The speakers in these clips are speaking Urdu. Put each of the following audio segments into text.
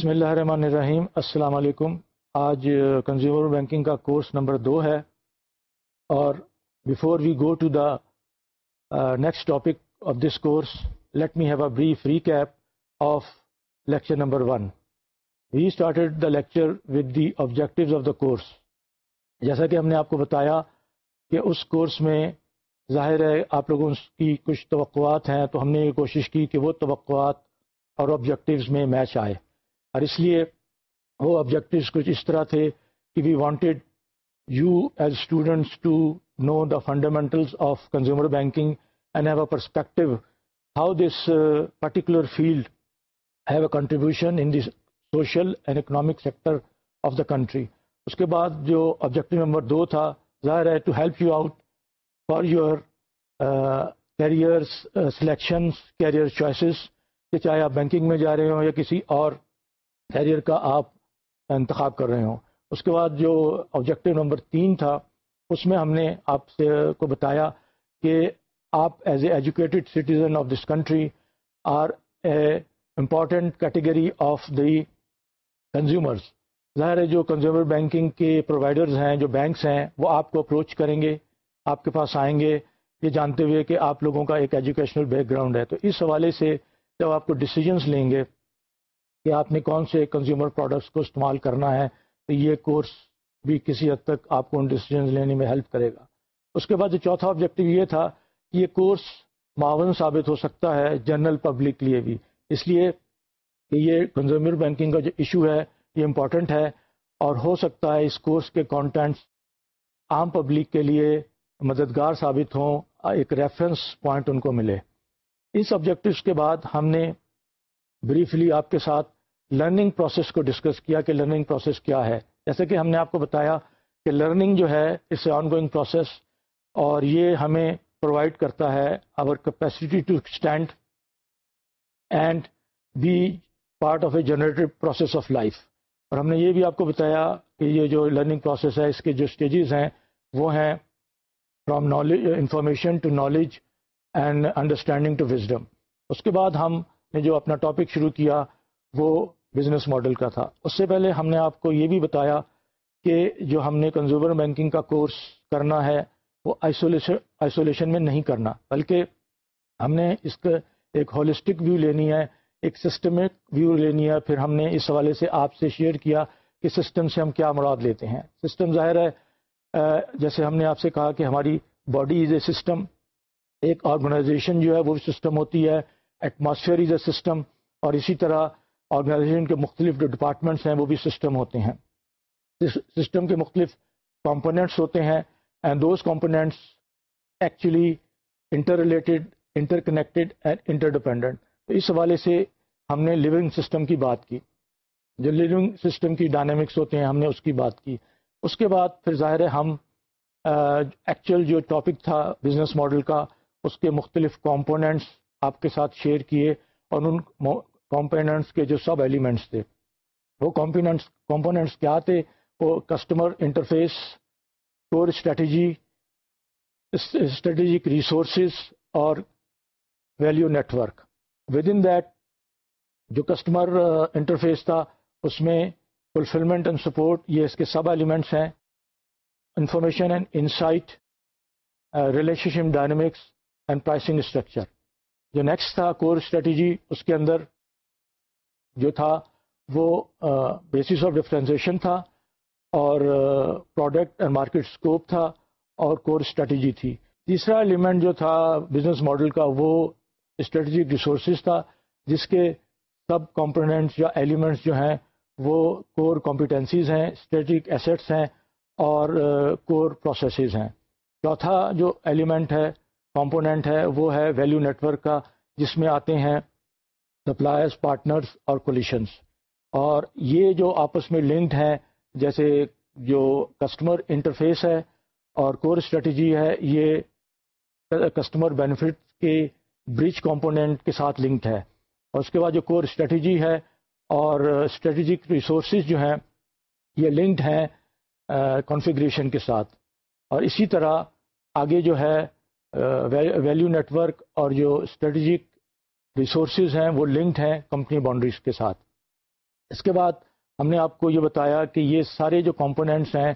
بسم اللہ الرحمن الرحیم۔ السلام علیکم۔ آج کنزیومر بینکنگ کا کورس نمبر دو ہے۔ اور before we go to the next topic of this course let me have a brief recap of lecture number one we started the lecture with the objectives of the course جیسا کہ ہم نے آپ کو بتایا کہ اس کورس میں ظاہر ہے آپ لوگوں کی کچھ توقعات ہیں، تو ہم نے یہ کوشش کی کہ وہ توقعات اور آبجیکٹیوز میں میچ آئے۔ اور اس لیے وہ آبجیکٹیوز کچھ اس طرح تھے کہ we wanted you as students to know the fundamentals of consumer banking and have a perspective how this particular field have a contribution in the social and economic sector of the country اس کے بعد جو آبجیکٹیو نمبر دو تھا ظاہر ہے to help you out for your careers selections career choices کہ چاہے آپ بینکنگ میں جا رہے ہوں یا کسی اور کیریئر کا آپ انتخاب کر رہے ہوں۔ اس کے بعد جو آبجیکٹیو نمبر تین تھا، اس میں ہم نے آپ سے کو بتایا کہ آپ as a educated citizen of this country are a important category of the consumers ظاہر ہے جو کنزیومر بینکنگ کے پرووائڈرز ہیں، جو بینکس ہیں، وہ آپ کو اپروچ کریں گے، آپ کے پاس آئیں گے یہ جانتے ہوئے کہ آپ لوگوں کا ایک ایجوکیشنل بیک گراؤنڈ ہے۔ تو اس حوالے سے جب آپ کو ڈسیزنس لیں گے کہ آپ نے کون سے کنزیومر پروڈکٹس کو استعمال کرنا ہے، تو یہ کورس بھی کسی حد تک آپ کو ان ڈیسیجنز لینے میں ہیلپ کرے گا۔ اس کے بعد جو چوتھا آبجیکٹو یہ تھا کہ یہ کورس معاون ثابت ہو سکتا ہے جنرل پبلک کے لیے بھی۔ اس لیے کہ یہ کنزیومر بینکنگ کا جو ایشو ہے، یہ امپورٹنٹ ہے اور ہو سکتا ہے اس کورس کے کانٹینٹس عام پبلک کے لیے مددگار ثابت ہوں، ایک ریفرنس پوائنٹ ان کو ملے۔ اس آبجیکٹوس کے بعد ہم نے بریفلی آپ کے ساتھ لرننگ پروسیس کو ڈسکس کیا کہ لرننگ پروسیس کیا ہے۔ جیسے کہ ہم نے آپ کو بتایا کہ لرننگ جو ہے، اس سے آن گوئنگ پروسیس اور یہ ہمیں پرووائڈ کرتا ہے our capacity to extend and be part of a generative process of life اور ہم نے یہ بھی آپ کو بتایا کہ یہ جو لرننگ پروسیس ہے، اس کے جو اسٹیجز ہیں، وہ ہیں from knowledge information to knowledge and understanding to wisdom اس کے بعد ہم نے جو اپنا ٹاپک شروع کیا وہ بزنس ماڈل کا تھا۔ اس سے پہلے ہم نے آپ کو یہ بھی بتایا کہ جو ہم نے کنزیومر بینکنگ کا کورس کرنا ہے وہ آئسولیشن آئسولیشن میں نہیں کرنا، بلکہ ہم نے اس کا ایک ہولسٹک ویو لینی ہے، ایک سسٹمک ویو لینی ہے۔ پھر ہم نے اس حوالے سے آپ سے شیئر کیا کہ سسٹم سے ہم کیا مراد لیتے ہیں۔ سسٹم ظاہر ہے جیسے ہم نے آپ سے کہا کہ ہماری باڈی از اے سسٹم ایک آرگنائزیشن جو ہے وہ سسٹم ہوتی ہے۔ ایٹماسفیئر از اے سسٹم اور اسی طرح آرگنائزیشن کے مختلف جو ڈپارٹمنٹس ہیں وہ بھی سسٹم ہوتے ہیں۔ سسٹم کے مختلف کمپوننٹس ہوتے ہیں and those components actually interrelated interconnected and interdependent تو اس حوالے سے ہم نے لیونگ سسٹم کی بات کی۔ جو لیونگ سسٹم کی ڈائنامکس ہوتے ہیں ہم نے اس کی بات کی۔ اس کے بعد پھر ظاہر ہے ہم ایکچوئل جو ٹاپک تھا بزنس ماڈل کا، اس کے مختلف کمپوننٹس آپ کے ساتھ شیئر کیے اور ان کمپوننٹس کے جو سب ایلیمنٹس تھے۔ وہ کمپوننٹس کمپوننٹس کیا تھے؟ وہ customer interface core strategy strategic resources اور value network within that جو کسٹمر انٹرفیس uh, تھا، اس میں فلفلمنٹ اینڈ سپورٹ یہ اس کے سب ایلیمنٹس ہیں۔ Information and insight relationship dynamics and pricing structure جو نیکسٹ تھا کور اسٹریٹجی اس کے اندر جو تھا وہ بیسس آف ڈفرینسیشن تھا اور پروڈکٹ اینڈ مارکیٹ اسکوپ تھا اور کور اسٹریٹجی تھی۔ تیسرا ایلیمنٹ جو تھا بزنس ماڈل کا وہ اسٹریٹجک ریسورسز تھا، جس کے سب کمپوننٹس یا ایلیمنٹس جو ہیں وہ کور کمپیٹنسیز ہیں اسٹریٹجک ایسٹس ہیں اور کور پروسیسز ہیں۔ چوتھا جو ایلیمنٹ ہے کمپوننٹ ہے، وہ ہے ویلیو نیٹورک کا، جس میں آتے ہیں سپلائرس پارٹنرس اور کولیشنس اور یہ جو آپس میں لنکڈ ہیں، جیسے جو کسٹمر انٹرفیس ہے اور کور اسٹریٹجی ہے، یہ کسٹمر بینیفٹ کے برج کمپوننٹ کے ساتھ لنکڈ ہے. اور اس کے بعد جو کور اسٹریٹجی ہے اور اسٹریٹجک ریسورسز جو ہیں، یہ لنکڈ ہیں کانفیگریشن کے ساتھ. اور اسی طرح آگے جو ہے ویلیو نیٹورک اور جو اسٹریٹجک ریسورسز ہیں وہ لنکڈ ہیں کمپنی باؤنڈریز کے ساتھ۔ اس کے بعد ہم نے آپ کو یہ بتایا کہ یہ سارے جو کمپوننٹس ہیں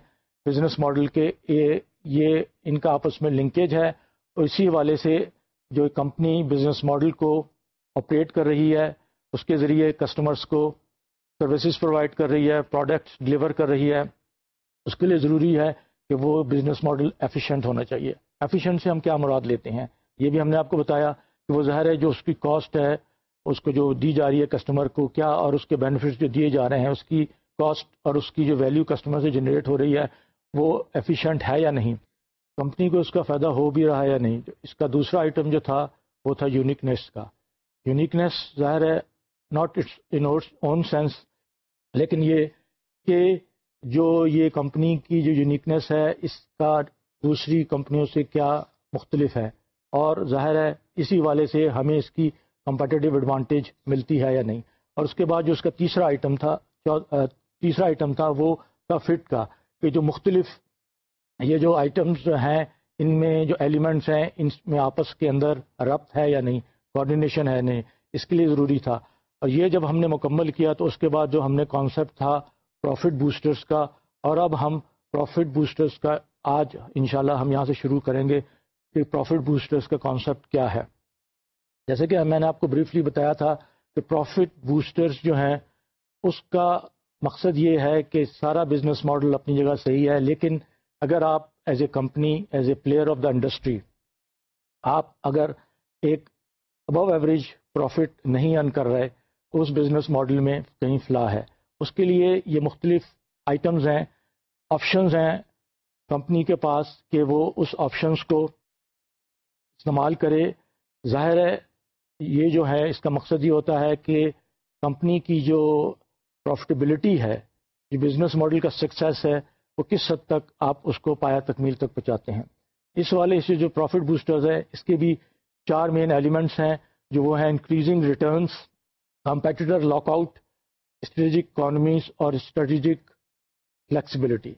بزنس ماڈل کے، یہ ان کا آپس میں لنکیج ہے اور اسی حوالے سے جو کمپنی بزنس ماڈل کو آپریٹ کر رہی ہے، اس کے ذریعے کسٹمرز کو سروسز پرووائڈ کر رہی ہے، پروڈکٹس ڈلیور کر رہی ہے۔ اس کے لیے ضروری ہے کہ وہ بزنس ماڈل ایفیشینٹ ہونا چاہیے۔ ایفیشینٹ سے ہم کیا مراد لیتے ہیں؟ یہ بھی ہم نے آپ کو بتایا کہ وہ ظاہر ہے جو اس کی کاسٹ ہے، اس کو جو دی جا رہی ہے کسٹمر کو، کیا اور اس کے بینیفٹس جو دیے جا رہے ہیں، اس کی کاسٹ اور اس کی جو ویلیو کسٹمر سے جنریٹ ہو رہی ہے، وہ ایفیشینٹ ہے یا نہیں؟ کمپنی کو اس کا فائدہ ہو بھی رہا ہے یا نہیں؟ اس کا دوسرا آئٹم جو تھا، وہ تھا یونیکنیس کا۔ یونیکنیس ظاہر ہے not it's in own sense لیکن یہ کہ جو یہ کمپنی کی جو یونیکنیس ہے، اس کا دوسری کمپنیوں سے کیا مختلف ہے؟ اور ظاہر ہے، اسی والے سے ہمیں اس کی کمپٹیٹیو ایڈوانٹیج ملتی ہے یا نہیں؟ اور اس کے بعد جو اس کا تیسرا آئٹم تھا تیسرا آئٹم تھا، وہ تھا فٹ کا، کہ جو مختلف یہ جو آئٹمس ہیں، ان میں جو ایلیمنٹس ہیں، ان میں آپس کے اندر ربط ہے یا نہیں؟ کوآڈینیشن ہے نہیں؟ اس کے لیے ضروری تھا۔ اور یہ جب ہم نے مکمل کیا، تو اس کے بعد جو ہم نے کانسیپٹ تھا پروفٹ بوسٹرز کا، اور اب ہم پروفٹ بوسٹرز کا آج انشاءاللہ ہم یہاں سے شروع کریں گے کہ پروفٹ بوسٹرز کا کانسیپٹ کیا ہے۔ جیسے کہ میں نے آپ کو بریفلی بتایا تھا کہ پروفٹ بوسٹرز جو ہیں، اس کا مقصد یہ ہے کہ سارا بزنس ماڈل اپنی جگہ صحیح ہے، لیکن اگر آپ as a company as a player of the industry آپ اگر ایک ابو ایوریج پروفٹ نہیں ارن کر رہے، اس بزنس ماڈل میں کہیں فلاح ہے۔ اس کے لیے یہ مختلف آئٹمز ہیں آپشنز ہیں کمپنی کے پاس کہ وہ اس آپشنز کو استعمال کرے۔ ظاہر ہے، یہ جو ہے، اس کا مقصد یہ ہوتا ہے کہ کمپنی کی جو پروفٹیبلٹی ہے، جو بزنس ماڈل کا سکسیس ہے، وہ کس حد تک آپ اس کو پایا تکمیل تک پہنچاتے ہیں۔ اس والے سے جو پروفٹ بوسٹرز ہے اس کے بھی چار مین ایلیمنٹس ہیں، جو وہ ہیں increasing returns competitor lock out strategic economies اور اسٹریٹجک فلیکسیبلٹی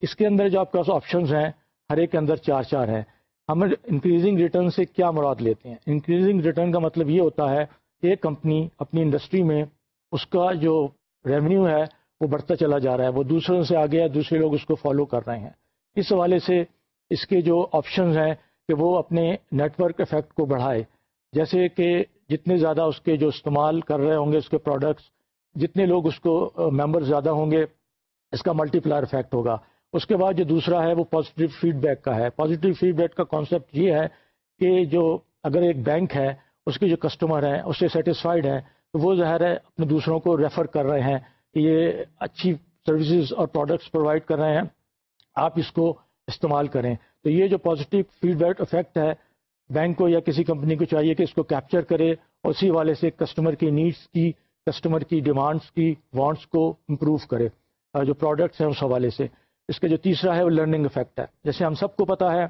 اس کے اندر جو آپ کے پاس آپشنز ہیں، ہر ایک کے اندر چار چار ہیں۔ ہم انکریزنگ ریٹرن سے کیا مراد لیتے ہیں؟ انکریزنگ ریٹرن کا مطلب یہ ہوتا ہے کہ ایک کمپنی اپنی انڈسٹری میں اس کا جو ریونیو ہے، وہ بڑھتا چلا جا رہا ہے۔ وہ دوسروں سے آگے ہے دوسرے لوگ اس کو فالو کر رہے ہیں۔ اس حوالے سے اس کے جو آپشنز ہیں کہ وہ اپنے نیٹ ورک افیکٹ کو بڑھائے۔ جیسے کہ جتنے زیادہ اس کے جو استعمال کر رہے ہوں گے، اس کے پروڈکٹس جتنے لوگ اس کو ممبر زیادہ ہوں گے، اس کا ملٹی پلائر افیکٹ ہوگا۔ اس کے بعد جو دوسرا ہے وہ پازیٹیو فیڈ بیک کا ہے۔ پازیٹیو فیڈ بیک کا کانسیپٹ یہ ہے کہ جو اگر ایک بینک ہے، اس کے جو کسٹمر ہیں، اس سے سیٹسفائڈ ہیں، تو وہ ظاہر ہے اپنے دوسروں کو ریفر کر رہے ہیں کہ یہ اچھی سروسز اور پروڈکٹس پرووائڈ کر رہے ہیں، آپ اس کو استعمال کریں۔ تو یہ جو پازیٹیو فیڈ بیک افیکٹ ہے بینک کو یا کسی کمپنی کو چاہیے کہ اس کو کیپچر کرے اور اسی والے سے کسٹمر کی نیڈس کی کسٹمر کی ڈیمانڈس کی وانٹس کو امپروو کرے۔ جو پروڈکٹس ہیں، اس حوالے سے۔ اس کا جو تیسرا ہے وہ لرننگ افیکٹ ہے۔ جیسے ہم سب کو پتا ہے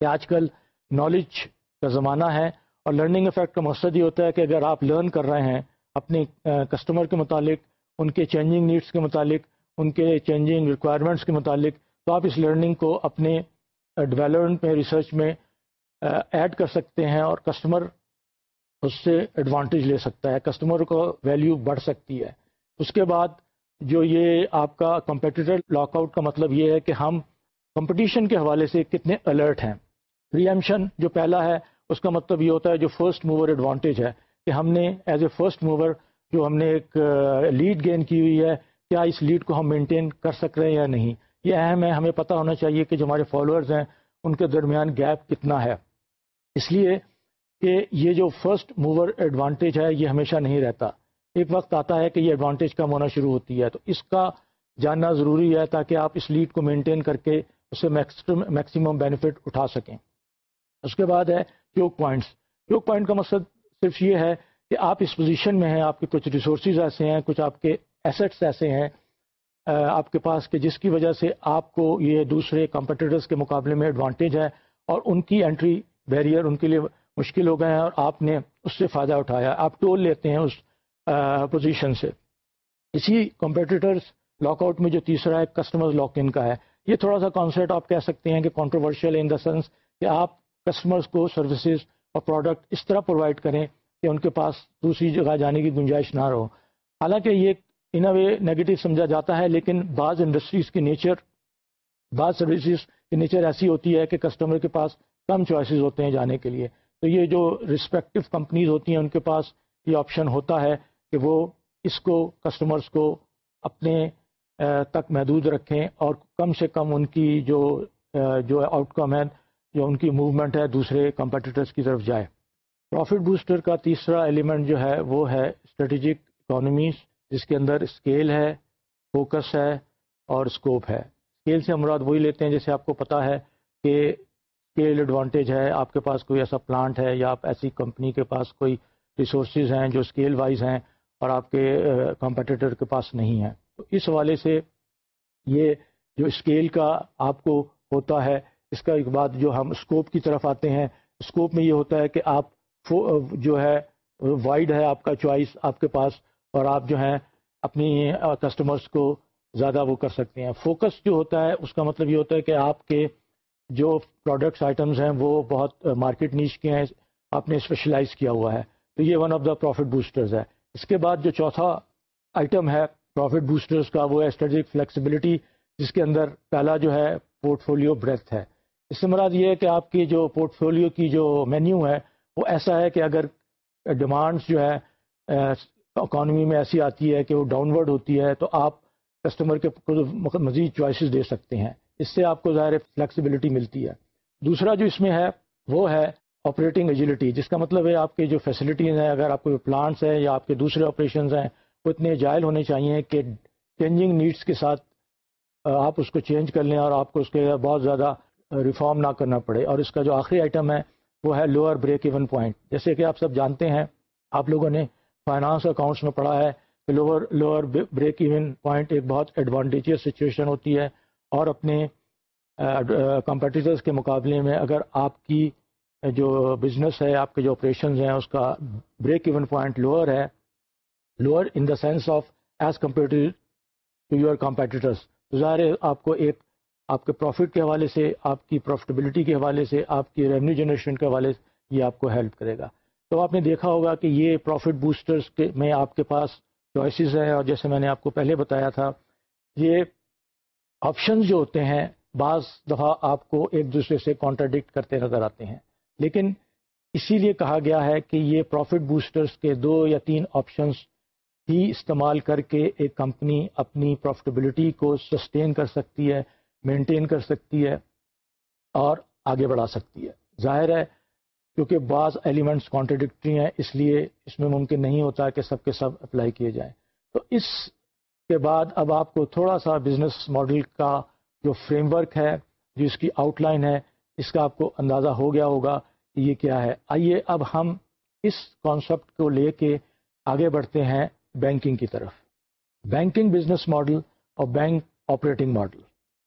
کہ آج کل نالج کا زمانہ ہے اور لرننگ افیکٹ کا مقصد یہ ہوتا ہے کہ اگر آپ لرن کر رہے ہیں اپنے کسٹمر کے متعلق، ان کے چینجنگ نیڈس کے متعلق، ان کے چینجنگ ریکوائرمنٹس کے متعلق، تو آپ اس لرننگ کو اپنے ڈیولپمنٹ میں ریسرچ میں ایڈ کر سکتے ہیں اور کسٹمر اس سے ایڈوانٹیج لے سکتا ہے کسٹمر کو ویلیو بڑھ سکتی ہے۔ اس کے بعد جو یہ آپ کا کمپیٹیٹر لاک آؤٹ کا مطلب یہ ہے کہ ہم کمپٹیشن کے حوالے سے کتنے الرٹ ہیں۔ ریئمشن جو پہلا ہے، اس کا مطلب یہ ہوتا ہے جو فرسٹ موور ایڈوانٹیج ہے کہ ہم نے ایز اے فرسٹ موور جو ہم نے ایک لیڈ گین کی ہوئی ہے، کیا اس لیڈ کو ہم مینٹین کر سک رہے ہیں یا نہیں؟ یہ اہم ہے، ہمیں پتہ ہونا چاہیے کہ جو ہمارے فالوورز ہیں، ان کے درمیان گیپ کتنا ہے۔ اس لیے کہ یہ جو فرسٹ موور ایڈوانٹیج ہے، یہ ہمیشہ نہیں رہتا۔ ایک وقت آتا ہے کہ یہ ایڈوانٹیج کم ہونا شروع ہوتی ہے، تو اس کا جاننا ضروری ہے تاکہ آپ اس لیڈ کو مینٹین کر کے اس سے میکسیمم بینیفٹ اٹھا سکیں۔ اس کے بعد ہے یوگ پوائنٹس یوگ پوائنٹ کا مقصد صرف یہ ہے کہ آپ اس پوزیشن میں ہیں، آپ کے کچھ ریسورسز ایسے ہیں، کچھ آپ کے ایسٹس ایسے ہیں آپ کے پاس کہ جس کی وجہ سے آپ کو یہ دوسرے کمپٹیٹرس کے مقابلے میں ایڈوانٹیج ہے اور ان کی انٹری بیریئر ان کے لیے مشکل ہو گئے ہیں اور آپ نے اس سے فائدہ اٹھایا۔ آپ ٹول لیتے ہیں اس پوزیشن سے۔ اسی کمپیٹیٹرس لاک آؤٹ میں جو تیسرا ہے کسٹمر لاک ان کا ہے۔ یہ تھوڑا سا کانسیپٹ آپ کہہ سکتے ہیں کہ کانٹروورشل ان دا سینس کہ آپ کسٹمرس کو سروسز اور پروڈکٹ اس طرح پرووائڈ کریں کہ ان کے پاس دوسری جگہ جانے کی گنجائش نہ رہو۔ حالانکہ یہ ان اے وے نیگیٹو سمجھا جاتا ہے، لیکن بعض انڈسٹریز کی نیچر بعض سروسز کی نیچر ایسی ہوتی ہے کہ کسٹمر کے پاس کم چوائسیز ہوتے ہیں جانے کے لیے۔ تو یہ جو رسپیکٹو کمپنیز ہوتی ہیں، ان کے پاس یہ آپشن ہوتا ہے۔ کہ وہ اس کو کسٹمرز کو اپنے تک محدود رکھیں اور کم سے کم ان کی جو جو آؤٹ کم ہے، جو ان کی موومنٹ ہے، دوسرے کمپٹیٹرس کی طرف جائے۔ پروفٹ بوسٹر کا تیسرا ایلیمنٹ جو ہے، وہ ہے اسٹریٹجک اکانومیز جس کے اندر اسکیل ہے فوکس ہے اور اسکوپ ہے۔ اسکیل سے مراد وہی لیتے ہیں جیسے آپ کو پتہ ہے کہ اسکیل ایڈوانٹیج ہے، آپ کے پاس کوئی ایسا پلانٹ ہے یا آپ ایسی کمپنی کے پاس کوئی ریسورسز ہیں جو اسکیل وائز ہیں۔ اور آپ کے کمپٹیٹر کے پاس نہیں ہیں تو اس حوالے سے یہ جو اسکیل کا آپ کو ہوتا ہے، اس کا ایک بات جو ہم اسکوپ کی طرف آتے ہیں۔ اسکوپ میں یہ ہوتا ہے کہ آپ جو ہے وائڈ ہے آپ کا چوائس آپ کے پاس اور آپ جو ہیں اپنی کسٹمرس کو زیادہ وہ کر سکتے ہیں۔ فوکس جو ہوتا ہے، اس کا مطلب یہ ہوتا ہے کہ آپ کے جو پروڈکٹس آئٹمز ہیں، وہ بہت مارکیٹ نیچ کے ہیں، آپ نے اسپیشلائز کیا ہوا ہے۔ تو یہ one of the profit boosters ہے۔ اس کے بعد جو چوتھا آئٹم ہے پروفٹ بوسٹرز کا، وہ ہے اسٹریٹجک فلیکسیبلٹی جس کے اندر پہلا جو ہے پورٹ فولیو بریتھ ہے۔ اس سے مراد یہ ہے کہ آپ کی جو پورٹ فولیو کی جو مینیو ہے، وہ ایسا ہے کہ اگر ڈیمانڈس جو ہے اکانومی میں ایسی آتی ہے کہ وہ ڈاؤن ورڈ ہوتی ہے، تو آپ کسٹمر کے مزید چوائسیز دے سکتے ہیں۔ اس سے آپ کو ظاہر فلیکسیبلٹی ملتی ہے۔ دوسرا جو اس میں ہے، وہ ہے آپریٹنگ ایجلٹی جس کا مطلب ہے آپ کے جو فیسلٹیز ہیں، اگر آپ کے پلانٹس ہیں یا آپ کے دوسرے آپریشنز ہیں، وہ اتنے جائل ہونے چاہیے کہ چینجنگ نیڈس کے ساتھ آپ اس کو چینج کر لیں اور آپ کو اس کے بہت زیادہ ریفارم نہ کرنا پڑے۔ اور اس کا جو آخری آئٹم ہے، وہ ہے لوور بریک ایون پوائنٹ جیسے کہ آپ سب جانتے ہیں، آپ لوگوں نے فائنانس اکاؤنٹس میں پڑھا ہے کہ lower lower break even point ایک بہت ایڈوانٹیجیس سچویشن ہوتی ہے اور اپنے کمپٹیٹرز کے مقابلے میں اگر آپ کی جو بزنس ہے، آپ کے جو آپریشنز ہیں، اس کا بریک ایون پوائنٹ لوور ہے lower in the sense of as compare to your competitors ظاہر ہے، آپ کو ایک، آپ کے پروفٹ کے حوالے سے، آپ کی پروفٹیبلٹی کے حوالے سے، آپ کی ریونیو جنریشن کے حوالے سے یہ آپ کو ہیلپ کرے گا. تو آپ نے دیکھا ہوگا کہ یہ پروفٹ بوسٹرس کے، میں آپ کے پاس چوائسیز ہیں اور جیسے میں نے آپ کو پہلے بتایا تھا، یہ آپشنز جو ہوتے ہیں، بعض دفعہ آپ کو ایک دوسرے سے کانٹراڈکٹ کرتے نظر آتے ہیں. لیکن اسی لیے کہا گیا ہے کہ یہ پروفٹ بوسٹرز کے دو یا تین آپشنز ہی استعمال کر کے ایک کمپنی اپنی پروفٹیبلٹی کو سسٹین کر سکتی ہے مینٹین کر سکتی ہے اور آگے بڑھا سکتی ہے۔ ظاہر ہے، کیونکہ بعض ایلیمنٹس کانٹرڈکٹری ہیں، اس لیے اس میں ممکن نہیں ہوتا کہ سب کے سب اپلائی کیے جائیں۔ تو اس کے بعد اب آپ کو تھوڑا سا بزنس ماڈل کا جو فریم ورک ہے، جو اس کی آؤٹ لائن ہے اس کا آپ کو اندازہ ہو گیا ہوگا کہ یہ کیا ہے۔ آئیے اب ہم اس کانسیپٹ کو لے کے آگے بڑھتے ہیں بینکنگ کی طرف۔ بینکنگ بزنس ماڈل اور بینک آپریٹنگ ماڈل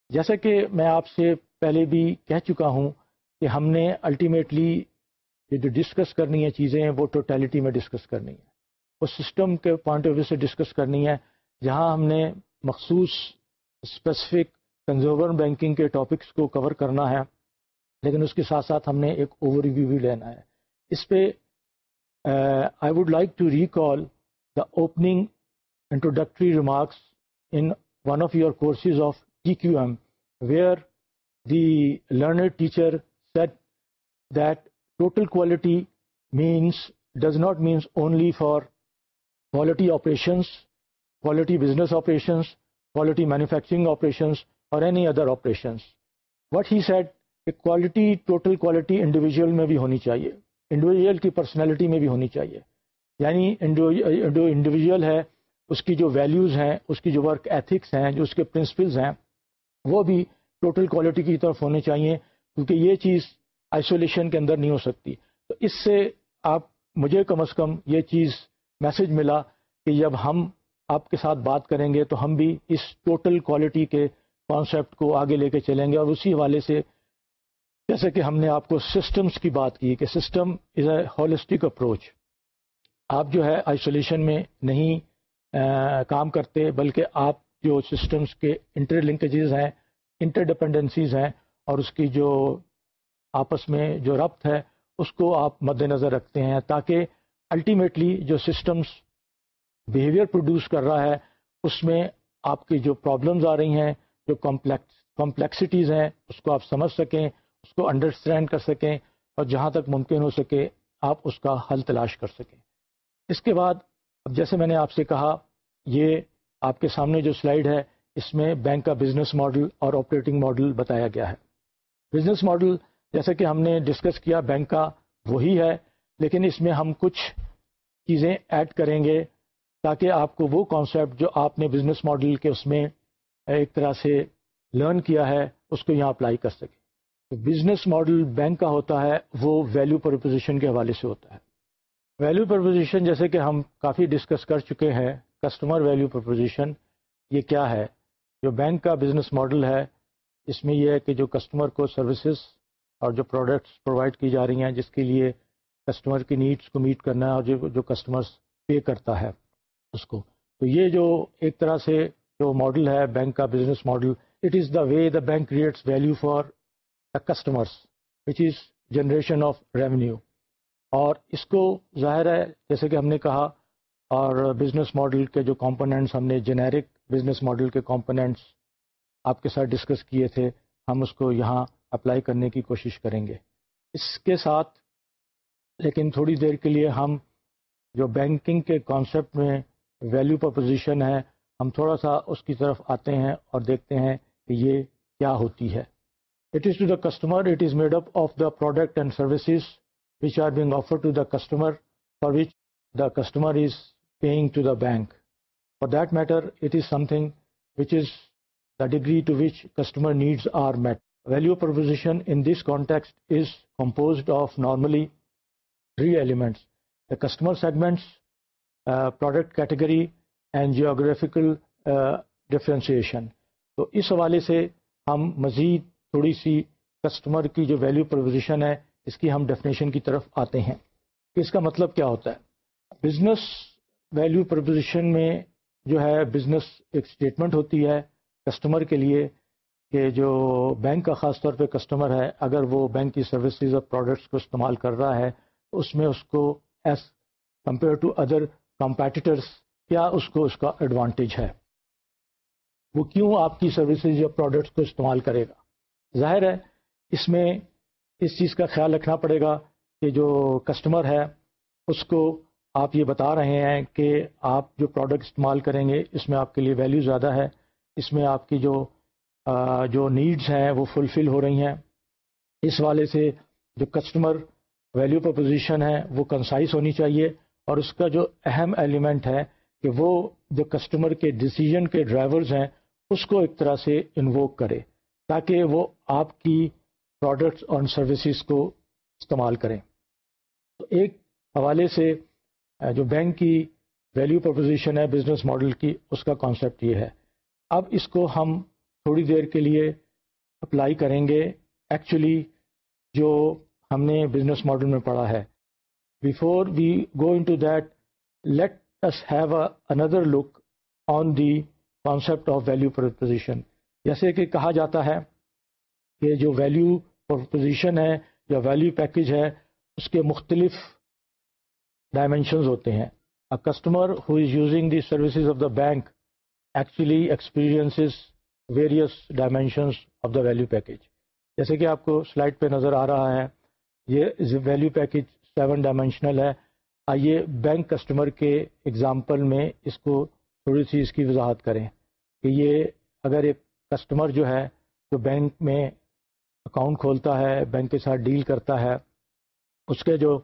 جیسا کہ میں آپ سے پہلے بھی کہہ چکا ہوں کہ ہم نے الٹیمیٹلی یہ جو ڈسکس کرنی ہے چیزیں وہ ٹوٹیلٹی میں ڈسکس کرنی ہے وہ سسٹم کے پوائنٹ آف ویو سے ڈسکس کرنی ہے جہاں ہم نے مخصوص اسپیسیفک کنزیومر بینکنگ کے ٹاپکس کو کور کرنا ہے۔ لیکن اس کے ساتھ ساتھ ہم نے ایک اوور ریویو بھی لینا ہے۔ اس پہ I would like to recall the opening introductory remarks in one of your courses of T Q M where the learner teacher said that total quality means does not means only for quality operations quality business operations quality manufacturing operations اور any other operations what he said کہ کوالٹی ٹوٹل کوالٹی انڈیویجول میں بھی ہونی چاہیے۔ انڈیویجول کی پرسنالٹی میں بھی ہونی چاہیے۔ یعنی انڈیویجول ہے، اس کی جو ویلیوز ہیں، اس کی جو ورک ایتھکس ہیں، جو اس کے پرنسپلز ہیں، وہ بھی ٹوٹل کوالٹی کی طرف ہونے چاہیے، کیونکہ یہ چیز آئسولیشن کے اندر نہیں ہو سکتی۔ تو اس سے آپ، مجھے کم از کم یہ چیز میسج ملا کہ جب ہم آپ کے ساتھ بات کریں گے تو ہم بھی اس ٹوٹل کوالٹی کے کانسیپٹ کو آگے لے کے چلیں گے اور اسی حوالے سے جیسے کہ ہم نے آپ کو سسٹمز کی بات کی کہ system is a holistic approach آپ جو ہے آئسولیشن میں نہیں کام کرتے بلکہ آپ جو سسٹمز کے انٹر لنکیجز ہیں انٹر ڈپینڈنسیز ہیں اور اس کی جو آپس میں جو ربط ہے، اس کو آپ مد نظر رکھتے ہیں تاکہ الٹیمیٹلی جو سسٹمز بیہیویئر پروڈیوس کر رہا ہے، اس میں آپ کی جو پرابلمز آ رہی ہیں، جو کمپلیکس کمپلیکسٹیز ہیں، اس کو آپ سمجھ سکیں اس کو انڈرسٹینڈ کر سکیں اور جہاں تک ممکن ہو سکے آپ اس کا حل تلاش کر سکیں۔ اس کے بعد اب جیسے میں نے آپ سے کہا، یہ آپ کے سامنے جو سلائیڈ ہے، اس میں بینک کا بزنس ماڈل اور آپریٹنگ ماڈل بتایا گیا ہے۔ بزنس ماڈل جیسے کہ ہم نے ڈسکس کیا، بینک کا وہی ہے، لیکن اس میں ہم کچھ چیزیں ایڈ کریں گے تاکہ آپ کو وہ کانسیپٹ جو آپ نے بزنس ماڈل کے اس میں ایک طرح سے لرن کیا ہے، اس کو یہاں اپلائی کر سکیں۔ بزنس ماڈل بینک کا ہوتا ہے، وہ ویلیو پرپوزیشن کے حوالے سے ہوتا ہے۔ ویلیو پرپوزیشن جیسے کہ ہم کافی ڈسکس کر چکے ہیں کسٹمر ویلیو پرپوزیشن یہ کیا ہے؟ جو بینک کا بزنس ماڈل ہے، اس میں یہ ہے کہ جو کسٹمر کو سروسز اور جو پروڈکٹس پرووائڈ کی جا رہی ہیں، جس کے لیے کسٹمر کی نیڈس کو میٹ کرنا ہے اور جو جو کسٹمرس پے کرتا ہے اس کو۔ تو یہ جو ایک طرح سے جو ماڈل ہے بینک کا business model it is the way the bank creates value for the customers which is generation of revenue اور اس کو ظاہر ہے، جیسے کہ ہم نے کہا، اور بزنس ماڈل کے جو کمپوننٹس ہم نے جنیرک بزنس ماڈل کے کمپوننٹس آپ کے ساتھ ڈسکس کیے تھے۔ ہم اس کو یہاں اپلائی کرنے کی کوشش کریں گے۔ اس کے ساتھ، لیکن تھوڑی دیر کے لیے ہم جو بینکنگ کے کانسیپٹ میں ویلیو پرپوزیشن ہے، ہم تھوڑا سا اس کی طرف آتے ہیں اور دیکھتے ہیں کہ یہ کیا ہوتی ہے۔ It is to the customer it is made up of the product and services which are being offer to the customer for which the customer is paying to the bank for that matter it is something which is the degree to which customer needs are met value proposition in this context is composed of normally three elements the customer segments product category and geographical differentiation تو اس حوالے سے ہم مزید تھوڑی سی کسٹمر کی جو ویلیو پروزیشن ہے، اس کی ہم ڈیفینیشن کی طرف آتے ہیں۔ کہ اس کا مطلب کیا ہوتا ہے؟ بزنس ویلیو پروپوزیشن میں جو ہے بزنس ایک اسٹیٹمنٹ ہوتی ہے کسٹمر کے لیے کہ جو بینک کا خاص طور پہ کسٹمر ہے، اگر وہ بینک کی سروسز اور پروڈکٹس کو استعمال کر رہا ہے، تو اس میں اس کو as compare to other competitors کیا اس کو اس کا ایڈوانٹیج ہے؟ وہ کیوں آپ کی سروسز یا پروڈکٹس کو استعمال کرے گا؟ ظاہر ہے، اس میں اس چیز کا خیال رکھنا پڑے گا کہ جو کسٹمر ہے، اس کو آپ یہ بتا رہے ہیں کہ آپ جو پروڈکٹ استعمال کریں گے، اس میں آپ کے لیے ویلیو زیادہ ہے۔ اس میں آپ کی جو جو نیڈز ہیں، وہ فلفل ہو رہی ہیں۔ اس والے سے جو کسٹمر ویلیو پرپوزیشن ہے، وہ کنسائز ہونی چاہیے۔ اور اس کا جو اہم ایلیمنٹ ہے کہ وہ جو کسٹمر کے ڈسیزن کے ڈرائیورز ہیں، اس کو ایک طرح سے انووک کرے۔ تاکہ وہ آپ کی پروڈکٹس اور سروسز کو استعمال کریں۔ تو ایک حوالے سے، جو بینک کی ویلیو پرپوزیشن ہے بزنس ماڈل کی، اس کا کانسیپٹ یہ ہے۔ اب اس کو ہم تھوڑی دیر کے لیے اپلائی کریں گے۔ ایکچولی جو ہم نے بزنس ماڈل میں پڑھا ہے۔ Before we go into that let us have another look on the concept of value proposition جیسے کہ کہا جاتا ہے کہ جو ویلیو پرپوزیشن ہے یا ویلیو پیکج ہے، اس کے مختلف ڈائمینشنز ہوتے ہیں۔ Customer who is using the services of the bank actually experiences various dimensions of the value package جیسے کہ آپ کو سلائڈ پہ نظر آ رہا ہے، یہ ویلیو پیکج سیون ڈائمینشنل ہے۔ آئیے بینک کسٹمر کے اگزامپل میں اس کو تھوڑی سی اس کی وضاحت کریں کہ یہ اگر ایک کسٹمر جو ہے، جو بینک میں اکاؤنٹ کھولتا ہے، بینک کے ساتھ ڈیل کرتا ہے، اس کے جو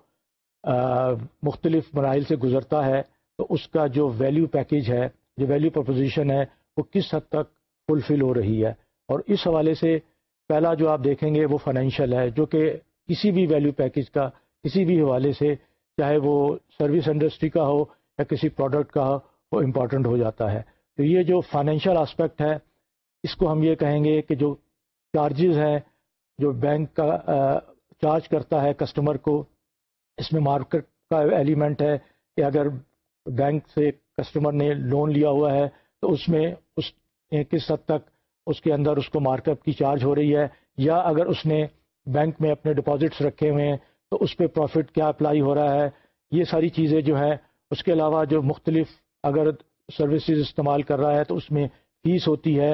مختلف مراحل سے گزرتا ہے، تو اس کا جو ویلیو پیکج ہے، جو ویلیو پرپوزیشن ہے، وہ کس حد تک فلفل ہو رہی ہے؟ اور اس حوالے سے پہلا جو آپ دیکھیں گے، وہ فائنینشیل ہے، جو کہ کسی بھی ویلیو پیکج کا، کسی بھی حوالے سے، چاہے وہ سروس انڈسٹری کا ہو یا کسی پروڈکٹ کا ہو، وہ امپورٹنٹ ہو جاتا ہے۔ تو یہ جو فائنینشیل آسپیکٹ ہے اس کو ہم یہ کہیں گے کہ جو چارجز ہیں، جو بینک کا چارج کرتا ہے کسٹمر کو، اس میں مارکیٹ کا ایلیمنٹ ہے کہ اگر بینک سے کسٹمر نے لون لیا ہوا ہے تو اس میں اس کس حد تک اس کے اندر اس کو مارک اپ کی چارج ہو رہی ہے یا اگر اس نے بینک میں اپنے ڈپازٹس رکھے ہوئے ہیں تو اس پہ پروفٹ کیا اپلائی ہو رہا ہے۔ یہ ساری چیزیں جو ہے اس کے علاوہ جو مختلف اگر سروسز استعمال کر رہا ہے تو اس میں فیس ہوتی ہے۔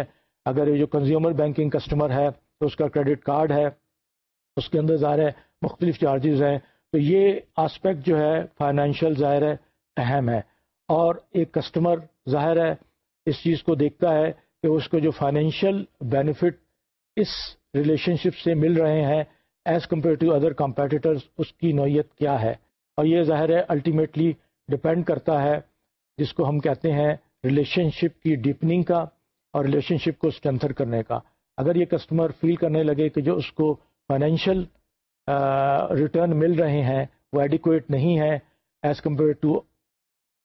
اگر یہ جو کنزیومر بینکنگ کسٹمر ہے، تو اس کا کریڈٹ کارڈ ہے، اس کے اندر ظاہر ہے مختلف چارجز ہیں۔ تو یہ آسپیکٹ جو ہے فائنینشیل ظاہر ہے اہم ہے۔ اور ایک کسٹمر ظاہر ہے، اس چیز کو دیکھتا ہے کہ اس کو جو فائنینشیل بینیفٹ اس ریلیشن شپ سے مل رہے ہیں as compare to other competitors اس کی نوعیت کیا ہے؟ اور یہ ظاہر ہے الٹیمیٹلی ڈپینڈ کرتا ہے، جس کو ہم کہتے ہیں ریلیشن شپ کی ڈیپننگ کا۔ اور ریلیشن شپ کو اسٹرینتھر کرنے کا۔ اگر یہ کسٹمر فیل کرنے لگے کہ جو اس کو فائنینشیل ریٹرن مل رہے ہیں، وہ ایڈیکویٹ نہیں ہے ایز کمپیئر ٹو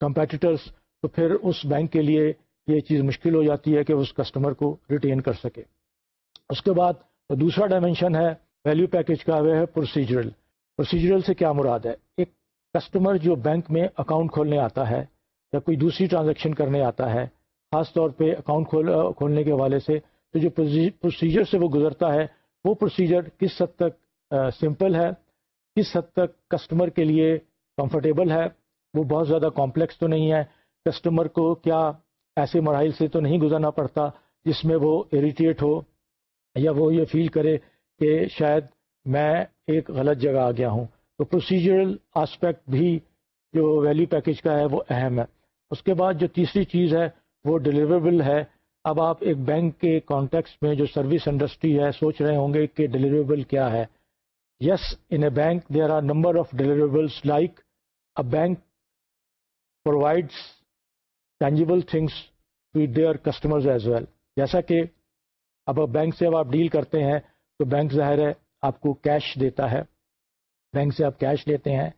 کمپیٹیٹرس تو پھر اس بینک کے لیے یہ چیز مشکل ہو جاتی ہے کہ اس کسٹمر کو ریٹین کر سکے۔ اس کے بعد دوسرا ڈائمینشن ہے ویلیو پیکج کا وہ ہے پروسیجرل پروسیجرل سے کیا مراد ہے؟ ایک کسٹمر جو بینک میں اکاؤنٹ کھولنے آتا ہے یا کوئی دوسری ٹرانزیکشن کرنے آتا ہے خاص طور پہ اکاؤنٹ کھول کھولنے کے حوالے سے تو جو پروسیجر سے وہ گزرتا ہے، وہ پروسیجر کس حد تک سمپل ہے؟ کس حد تک کسٹمر کے لیے کمفرٹیبل ہے؟ وہ بہت زیادہ کمپلیکس تو نہیں ہے۔ کسٹمر کو کیا ایسے مراحل سے تو نہیں گزرنا پڑتا جس میں وہ اریٹیٹ ہو یا وہ یہ فیل کرے کہ شاید میں ایک غلط جگہ آ گیا ہوں۔ تو پروسیجرل آسپیکٹ بھی جو ویلیو پیکج کا ہے وہ اہم ہے۔ اس کے بعد جو تیسری چیز ہے وہ ڈلیوریبل ہے۔ اب آپ ایک بینک کے کانٹیکس میں جو سروس انڈسٹری ہے سوچ رہے ہوں گے کہ ڈلیوریبل کیا ہے۔ Yes, in a bank there are number of deliverables like a bank provides tangible things to their customers as well. جیسا کہ اب بینک سے اب آپ ڈیل کرتے ہیں تو بینک ظاہر ہے آپ کو کیش دیتا ہے۔ بینک سے آپ کیش لیتے ہیں۔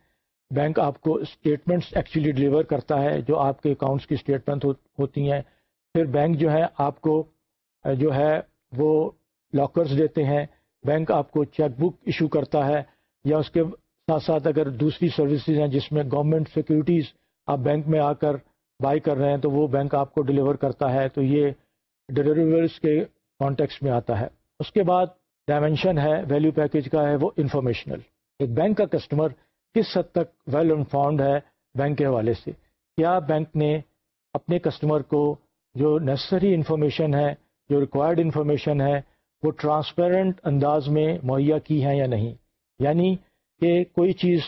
بینک آپ کو اسٹیٹمنٹس ایکچولی ڈلیور کرتا ہے، جو آپ کے اکاؤنٹس کی اسٹیٹمنٹ ہوتی ہیں۔ پھر بینک جو ہے، آپ کو جو ہے، وہ لاکرز دیتے ہیں۔ بینک آپ کو چیک بک ایشو کرتا ہے۔ یا اس کے ساتھ ساتھ اگر دوسری سروسز ہیں، جس میں گورنمنٹ سیکورٹیز آپ بینک میں آ کر بائی کر رہے ہیں، تو وہ بینک آپ کو ڈلیور کرتا ہے۔ تو یہ ڈلیوریبلس کے کانٹیکس میں آتا ہے۔ اس کے بعد ڈائمینشن ہے ویلیو پیکج کا ہے، وہ انفارمیشنل ایک بینک کا کسٹمر کس حد تک ویل انفارمڈ ہے بینک کے حوالے سے؟ کیا بینک نے اپنے کسٹمر کو جو نیسسری انفارمیشن ہے، جو ریکوائرڈ انفارمیشن ہے، وہ ٹرانسپیرنٹ انداز میں مہیا کی ہیں یا نہیں؟ یعنی کہ کوئی چیز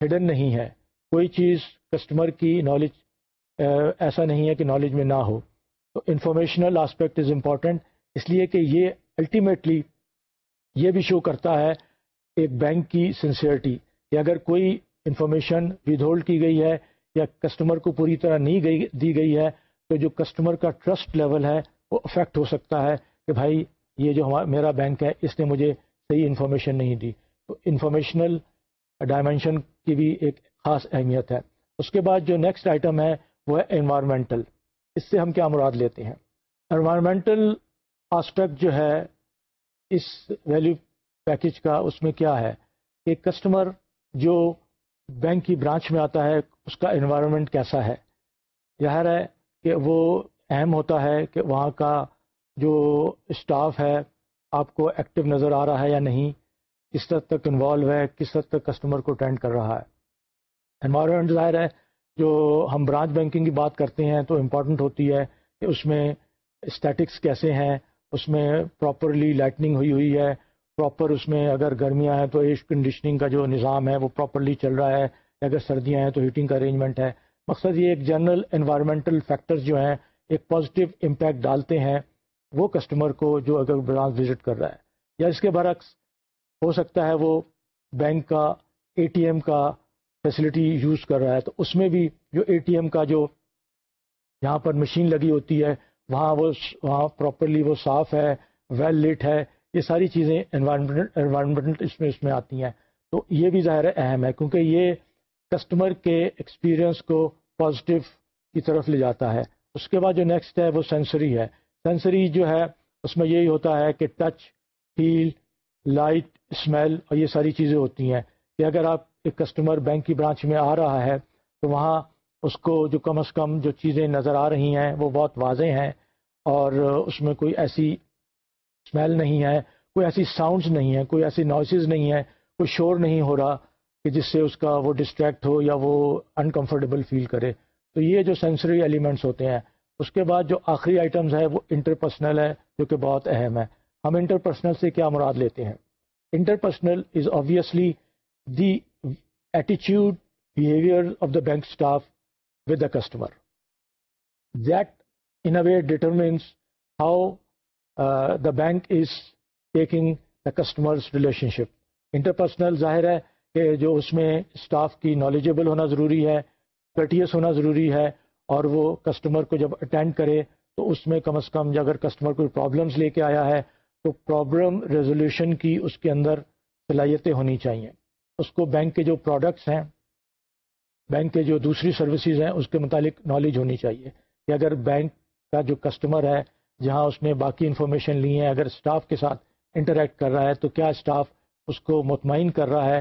ہڈن نہیں ہے، کوئی چیز کسٹمر کی نالج ایسا نہیں ہے کہ نالج میں نہ ہو۔ تو انفارمیشنل آسپیکٹ از امپورٹنٹ اس لیے کہ یہ الٹیمیٹلی یہ بھی شو کرتا ہے ایک بینک کی سنسیئرٹی کہ اگر کوئی انفارمیشن ود ہولڈ کی گئی ہے یا کسٹمر کو پوری طرح نہیں گئی دی گئی ہے، تو جو کسٹمر کا ٹرسٹ لیول ہے، وہ افیکٹ ہو سکتا ہے کہ بھائی، یہ جو ہمارا میرا بینک ہے، اس نے مجھے صحیح انفارمیشن نہیں دی۔ تو انفارمیشنل ڈائمینشن کی بھی ایک خاص اہمیت ہے۔ اس کے بعد جو نیکسٹ آئٹم ہے، وہ ہے انوائرمنٹل اس سے ہم کیا مراد لیتے ہیں؟ انوائرمنٹل آسپیکٹ جو ہے، اس ویلیو پیکج کا اس میں کیا ہے؟ کہ کسٹمر جو بینک کی برانچ میں آتا ہے، اس کا انوائرمنٹ کیسا ہے؟ ظاہر ہے کہ وہ اہم ہوتا ہے کہ وہاں کا جو اسٹاف ہے، آپ کو ایکٹیو نظر آ رہا ہے یا نہیں؟ کس حد تک انوالو ہے؟ کس حد تک کسٹمر کو اٹینڈ کر رہا ہے؟ انوائرمنٹ ظاہر ہے جو ہم برانچ بینکنگ کی بات کرتے ہیں تو امپورٹنٹ ہوتی ہے کہ اس میں اسٹیٹکس کیسے ہیں؟ اس میں پراپرلی لائٹنگ ہوئی ہوئی ہے پراپر اس میں اگر گرمیاں ہیں تو ایئر کنڈیشننگ کا جو نظام ہے وہ پراپرلی چل رہا ہے، اگر سردیاں ہیں تو ہیٹنگ کا ارینجمنٹ ہے۔ مقصد یہ ایک جنرل انوائرمنٹل فیکٹرز جو ہیں ایک پازیٹیو امپیکٹ ڈالتے ہیں وہ کسٹمر کو جو اگر برانچ وزٹ کر رہا ہے۔ یا اس کے برعکس ہو سکتا ہے وہ بینک کا اے ٹی ایم کا فیسلٹی یوز کر رہا ہے۔ تو اس میں بھی جو اے ٹی ایم کا جو یہاں پر مشین لگی ہوتی ہے، وہاں وہ، وہاں پراپرلی وہ صاف ہے ویل لیٹ ہے۔ یہ ساری چیزیں انوائرمنٹ انوائرمنٹ اس میں اس میں آتی ہیں۔ تو یہ بھی ظاہر اہم ہے، کیونکہ یہ کسٹمر کے ایکسپیرئنس کو پازیٹیو کی طرف لے جاتا ہے۔ اس کے بعد جو نیکسٹ ہے وہ سینسری ہے۔ سینسری جو ہے، اس میں یہی ہوتا ہے کہ ٹچ فیل لائٹ اسمیل اور یہ ساری چیزیں ہوتی ہیں۔ کہ اگر آپ ایک کسٹمر بینک کی برانچ میں آ رہا ہے، تو وہاں اس کو جو کم از کم جو چیزیں نظر آ رہی ہیں، وہ بہت واضح ہیں۔ اور اس میں کوئی ایسی اسمیل نہیں ہے، کوئی ایسی ساؤنڈز نہیں ہے، کوئی ایسی نوائسز نہیں ہے، کوئی شور نہیں ہو رہا کہ جس سے اس کا وہ ڈسٹریکٹ ہو یا وہ انکمفرٹیبل فیل کرے۔ تو یہ جو سینسری ایلیمنٹس ہوتے ہیں، اس کے بعد جو آخری آئٹمز ہے وہ انٹرپرسنل ہے جو کہ بہت اہم ہے ہم انٹرپرسنل سے کیا مراد لیتے ہیں؟ Interpersonal is obviously the ایٹیچیوڈ behaviour of the bank staff with the customer that in a way determines how the bank is taking the customers relationship interpersonal ظاہر ہے کہ جو اس میں اسٹاف کی نالجیبل ہونا ضروری ہے کرٹیس ہونا ضروری ہے، اور وہ کسٹمر کو جب اٹینڈ کرے تو اس میں کم از کم اگر کسٹمر کوئی پرابلمس لے کے آیا ہے تو پرابلم ریزولوشن کی اس کے اندر صلاحیتیں ہونی چاہیے۔ اس کو بینک کے جو پروڈکٹس ہیں بینک کے جو دوسری سروسز ہیں، اس کے متعلق نالج ہونی چاہیے کہ اگر بینک کا جو کسٹمر ہے جہاں اس نے باقی انفارمیشن لی ہے اگر اسٹاف کے ساتھ انٹریکٹ کر رہا ہے تو کیا اسٹاف اس کو مطمئن کر رہا ہے؟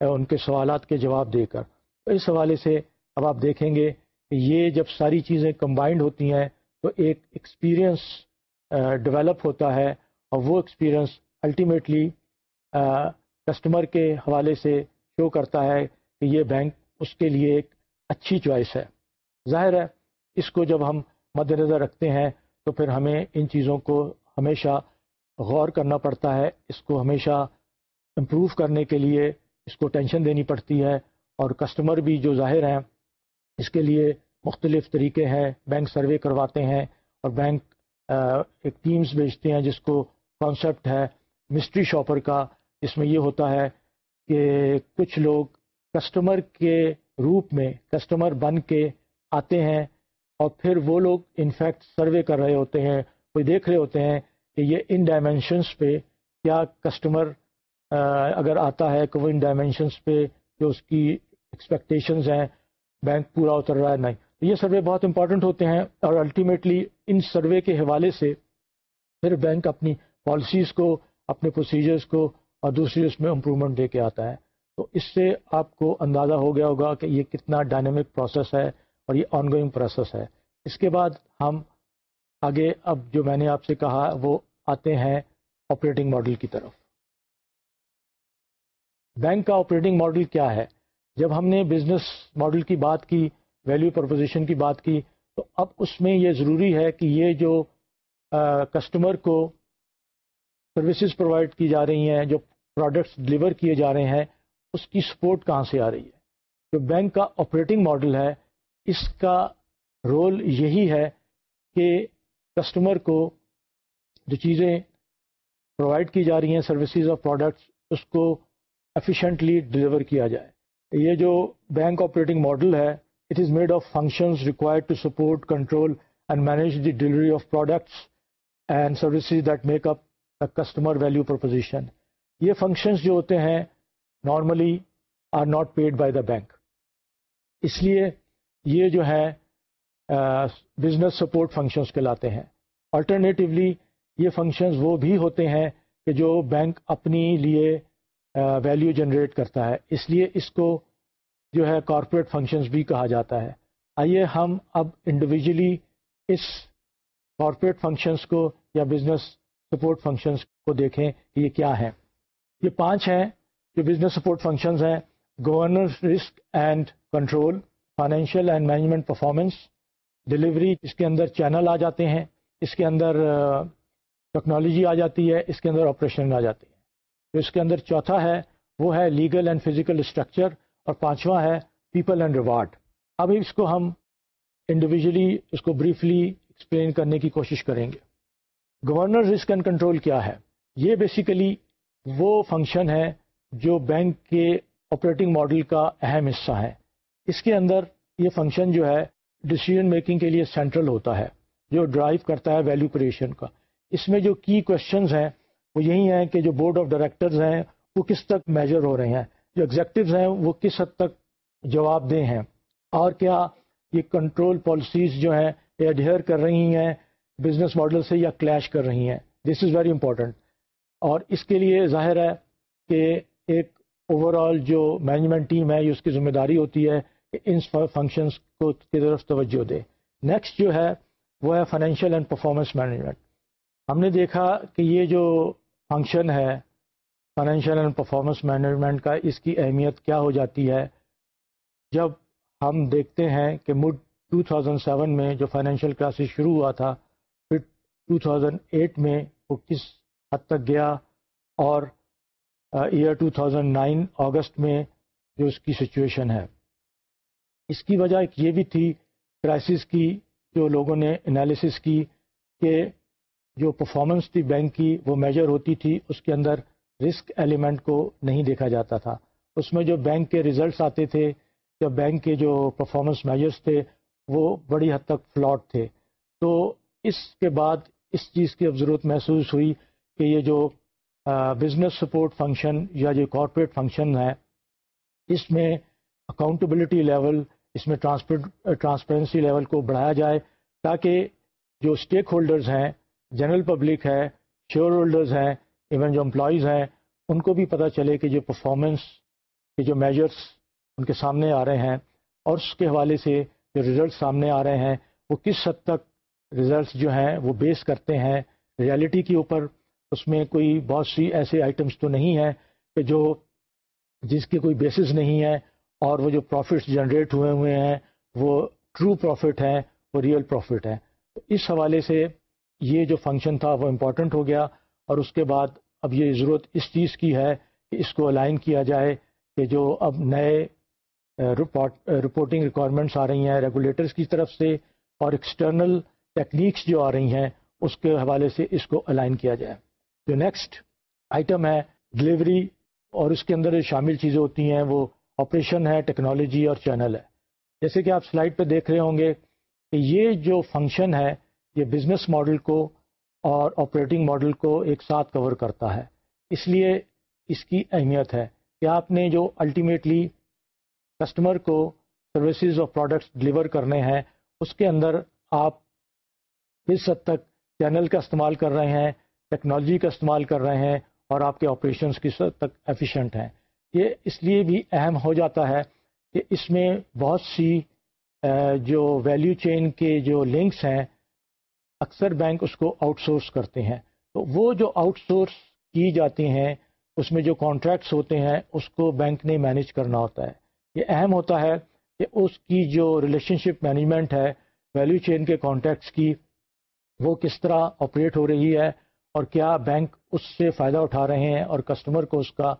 ان کے سوالات کے جواب دے کر۔ تو اس حوالے سے اب آپ دیکھیں گے کہ یہ جب ساری چیزیں کمبائنڈ ہوتی ہیں تو ایک ایکسپیرئنس ڈیولپ ہوتا ہے اور وہ ایکسپیرئنس الٹیمیٹلی کسٹمر کے حوالے سے شو کرتا ہے کہ یہ بینک اس کے لیے ایک اچھی چوائس ہے۔ ظاہر ہے، اس کو جب ہم مد نظر رکھتے ہیں تو پھر ہمیں ان چیزوں کو ہمیشہ غور کرنا پڑتا ہے، اس کو ہمیشہ امپروو کرنے کے لیے، اس کو ٹینشن دینی پڑتی ہے اور کسٹمر بھی جو ظاہر ہیں، اس کے لیے مختلف طریقے ہیں۔ بینک سروے کرواتے ہیں اور بینک ایک ٹیمز بھیجتے ہیں جس کو کانسیپٹ ہے مسٹری شاپر کا۔ اس میں یہ ہوتا ہے کہ کچھ لوگ کسٹمر کے روپ میں کسٹمر بن کے آتے ہیں اور پھر وہ لوگ انفیکٹ سروے کر رہے ہوتے ہیں، کوئی دیکھ رہے ہوتے ہیں کہ یہ ان ڈائمینشنس پہ کیا کسٹمر اگر آتا ہے کہ وہ ان ڈائمینشنس پہ جو اس کی ایکسپیکٹیشنز ہیں بینک پورا اتر رہا ہے، نہیں۔ تو یہ سروے بہت امپورٹنٹ ہوتے ہیں اور الٹیمیٹلی ان سروے کے حوالے سے پھر بینک اپنی پالیسیز کو، اپنے پروسیجرز کو اور دوسری اس میں امپرومنٹ دے کے آتا ہے۔ تو اس سے آپ کو اندازہ ہو گیا ہوگا کہ یہ کتنا ڈائنامک پروسیس ہے۔ اور یہ آن گوئنگ پروسیس ہے۔ اس کے بعد ہم آگے اب جو میں نے آپ سے کہا وہ آتے ہیں آپریٹنگ ماڈل کی طرف۔ بینک کا آپریٹنگ ماڈل کیا ہے؟ جب ہم نے بزنس ماڈل کی بات کی ویلیو پرپوزیشن کی بات کی، تو اب اس میں یہ ضروری ہے کہ یہ جو کسٹمر کو سروسز پرووائڈ کی جا رہی ہیں، جو پروڈکٹس ڈلیور کیے جا رہے ہیں، اس کی سپورٹ کہاں سے آ رہی ہے؟ جو بینک کا آپریٹنگ ماڈل ہے اس کا رول یہی ہے کہ کسٹمر کو جو چیزیں پرووائڈ کی جا رہی ہیں سروسز اور پروڈکٹس اس کو ایفیشینٹلی ڈلیور کیا جائے۔ یہ جو بینک آپریٹنگ ماڈل ہے it is made of functions required to support control and manage the delivery of products and services that make up the customer value proposition یہ فنکشنز جو ہوتے ہیں normally are not paid by the bank اس لیے یہ جو ہے بزنس سپورٹ فنکشنز کہلاتے ہیں۔ الٹرنیٹیولی یہ فنکشنز وہ بھی ہوتے ہیں کہ جو بینک اپنی لیے ویلیو جنریٹ کرتا ہے۔ اس لیے اس کو جو ہے کارپوریٹ فنکشنز بھی کہا جاتا ہے۔ آئیے ہم اب انڈیویجلی اس کارپوریٹ فنکشنز کو یا بزنس سپورٹ فنکشنز کو دیکھیں کہ یہ کیا ہے یہ پانچ ہیں جو بزنس سپورٹ فنکشنز ہیں۔ Governance risk and control financial and management performance delivery اس کے اندر چینل آ جاتے ہیں اس کے اندر ٹیکنالوجی آ جاتی ہے اس کے اندر آپریشن آ جاتی ہے جو اس کے اندر چوتھا ہے وہ ہے لیگل اینڈ فزیکل اسٹرکچر اور پانچواں ہے پیپل اینڈ ریوارڈ اب اس کو ہم انڈیویجلی اس کو بریفلی ایکسپلین کرنے کی کوشش کریں گے گورنر رسک اینڈ کنٹرول کیا ہے یہ بیسیکلی وہ فنکشن ہے جو بینک کے آپریٹنگ ماڈل کا اہم حصہ ہے اس کے اندر یہ فنکشن جو ہے ڈسیزن میکنگ کے لیے سینٹرل ہوتا ہے، جو ڈرائیو کرتا ہے ویلیو کریشن کا۔ اس میں جو کی کوشچنز ہیں، وہ یہی ہیں کہ جو بورڈ آف ڈائریکٹرز ہیں، وہ کس تک میجر ہو رہے ہیں۔ جو ایگزیکٹوز ہیں، وہ کس حد تک جواب دیں ہیں۔ اور کیا یہ کنٹرول پالیسیز جو ہیں، یہ اڈیئر کر رہی ہیں بزنس ماڈل سے یا کلیش کر رہی ہیں۔ دس از ویری امپورٹنٹ اور اس کے لیے ظاہر ہے کہ ایک اوور آل جو مینجمنٹ ٹیم ہے، یہ اس کی ذمہ داری ہوتی ہے ان فنکشنس کو کی طرف توجہ دے۔ نیکسٹ جو ہے وہ ہے فائنینشیل اینڈ پرفارمنس مینجمنٹ ہم نے دیکھا کہ یہ جو فنکشن ہے فائنینشیل اینڈ پرفارمنس مینجمنٹ کا، اس کی اہمیت کیا ہو جاتی ہے؟ جب ہم دیکھتے ہیں کہ مڈ 2007 میں جو فائنینشیل کرائسس شروع ہوا تھا، پھر 2008 میں وہ کس حد تک گیا؟ اور ایئر 2009 اگست میں جو اس کی سچویشن ہے۔ اس کی وجہ ایک یہ بھی تھی کرائسس کی جو لوگوں نے انالیسس کی کہ جو پرفارمنس تھی بینک کی وہ میجر ہوتی تھی، اس کے اندر رسک ایلیمنٹ کو نہیں دیکھا جاتا تھا۔ اس میں جو بینک کے ریزلٹس آتے تھے، یا بینک کے جو پرفارمنس میجرس تھے، وہ بڑی حد تک فلاٹ تھے۔ تو اس کے بعد اس چیز کی اب ضرورت محسوس ہوئی کہ یہ جو بزنس سپورٹ فنکشن یا جو کارپوریٹ فنکشن ہے، اس میں اکاؤنٹیبلٹی لیول اس میں ٹرانسپیرنسی لیول کو بڑھایا جائے تاکہ جو اسٹیک ہولڈرز ہیں جنرل پبلک ہے شیئر ہولڈرز ہیں ایون جو امپلائیز ہیں، ان کو بھی پتہ چلے کہ جو پرفارمنس کے جو میجرس ان کے سامنے آ رہے ہیں اور اس کے حوالے سے جو ریزلٹ سامنے آ رہے ہیں، وہ کس حد تک ریزلٹس جو ہیں وہ بیس کرتے ہیں ریالٹی کے اوپر؟ اس میں کوئی بہت سی ایسے آئٹمس تو نہیں ہیں کہ جو جس کے کوئی بیسس نہیں ہے اور وہ جو پروفٹس جنریٹ ہوئے ہوئے ہیں، وہ ٹرو پروفٹ ہیں، وہ ریئل پروفٹ ہیں۔ اس حوالے سے یہ جو فنکشن تھا، وہ امپورٹنٹ ہو گیا۔ اور اس کے بعد اب یہ ضرورت اس چیز کی ہے کہ اس کو الائن کیا جائے کہ جو اب نئے رپورٹنگ ریکوائرمنٹس آ رہی ہیں ریگولیٹرس کی طرف سے اور ایکسٹرنل ٹیکنیکس جو آ رہی ہیں، اس کے حوالے سے اس کو الائن کیا جائے۔ جو نیکسٹ آئٹم ہے ڈلیوری اور اس کے اندر جو شامل چیزیں ہوتی ہیں، وہ آپریشن ہے، ٹیکنالوجی اور چینل ہے۔ جیسے کہ آپ سلائڈ پہ دیکھ رہے ہوں گے کہ یہ جو فنکشن ہے، یہ بزنس ماڈل کو اور آپریٹنگ ماڈل کو ایک ساتھ کور کرتا ہے۔ اس لیے اس کی اہمیت ہے کہ آپ نے جو الٹیمیٹلی کسٹمر کو سروسز اور پروڈکٹس ڈلیور کرنے ہیں، اس کے اندر آپ کس حد تک چینل کا استعمال کر رہے ہیں ٹیکنالوجی کا استعمال کر رہے ہیں اور آپ کے آپریشنس کس حد تک ایفیشینٹ ہیں۔ یہ اس لیے بھی اہم ہو جاتا ہے کہ اس میں بہت سی جو ویلیو چین کے جو لنکس ہیں، اکثر بینک اس کو آؤٹ سورس کرتے ہیں۔ تو وہ جو آؤٹ سورس کی جاتی ہیں، اس میں جو کانٹریکٹس ہوتے ہیں، اس کو بینک نے مینیج کرنا ہوتا ہے۔ یہ اہم ہوتا ہے کہ اس کی جو ریلیشن شپ مینجمنٹ ہے ویلیو چین کے کانٹیکٹس کی، وہ کس طرح آپریٹ ہو رہی ہے اور کیا بینک اس سے فائدہ اٹھا رہے ہیں اور کسٹمر کو اس کا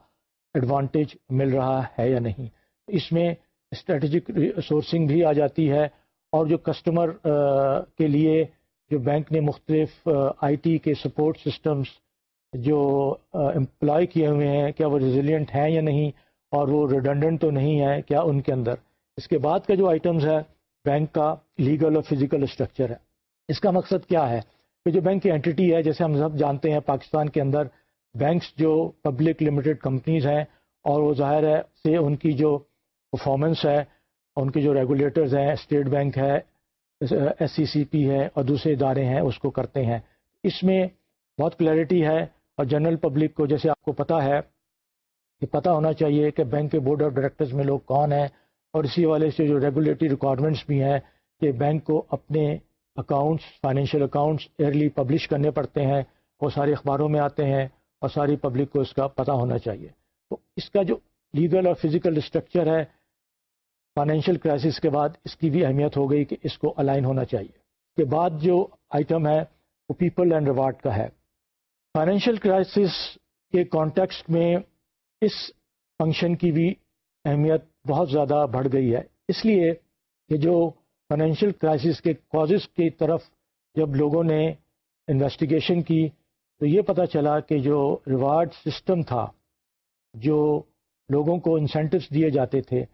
ایڈوانٹیج مل رہا ہے یا نہیں۔ اس میں اسٹریٹجک سورسنگ بھی آ جاتی ہے اور جو کسٹمر کے لیے جو بینک نے مختلف آئی ٹی کے سپورٹ سسٹمز جو امپلائی کیے ہوئے ہیں، کیا وہ ریزیلینٹ ہیں یا نہیں؟ اور وہ ریڈنڈنٹ تو نہیں ہے کیا ان کے اندر؟ اس کے بعد کا جو آئٹمز ہے، بینک کا لیگل اور فزیکل اسٹرکچر ہے۔ اس کا مقصد کیا ہے؟ کہ جو بینک کی اینٹی ہے، جیسے ہم سب جانتے ہیں، پاکستان کے اندر بینکس جو پبلک لمیٹڈ کمپنیز ہیں، اور وہ ظاہر ہے سے ان کی جو پرفارمنس ہے، ان کے جو ریگولیٹرز ہیں اسٹیٹ بینک ہے ایس سی سی پی ہے، اور دوسرے ادارے ہیں، اس کو کرتے ہیں۔ اس میں بہت کلیئرٹی ہے، اور جنرل پبلک کو جیسے آپ کو پتہ ہے، کہ پتہ ہونا چاہیے کہ بینک کے بورڈ آف ڈائریکٹرز میں لوگ کون ہیں، اور اسی والے سے جو ریگولیٹری ریکوائرمنٹس بھی ہیں، کہ بینک کو اپنے accounts financial accounts yearly publish کرنے پڑتے ہیں، وہ سارے اخباروں میں آتے ہیں۔ اور ساری پبلک کو اس کا پتہ ہونا چاہیے۔ تو اس کا جو لیگل اور فزیکل اسٹرکچر ہے فائنینشیل کرائسس کے بعد اس کی بھی اہمیت ہو گئی کہ اس کو الائن ہونا چاہیے۔ اس کے بعد جو آئٹم ہے، وہ پیپل اینڈ ریوارڈ کا ہے۔ فائنینشیل کرائسس کے کانٹیکسٹ میں اس فنکشن کی بھی اہمیت بہت زیادہ بڑھ گئی ہے۔ اس لیے کہ جو فائنینشیل کرائسس کے کازز کی طرف جب لوگوں نے انویسٹیگیشن کی تو یہ پتہ چلا کہ جو ریوارڈ سسٹم تھا، جو لوگوں کو انسینٹوس دیے جاتے تھے،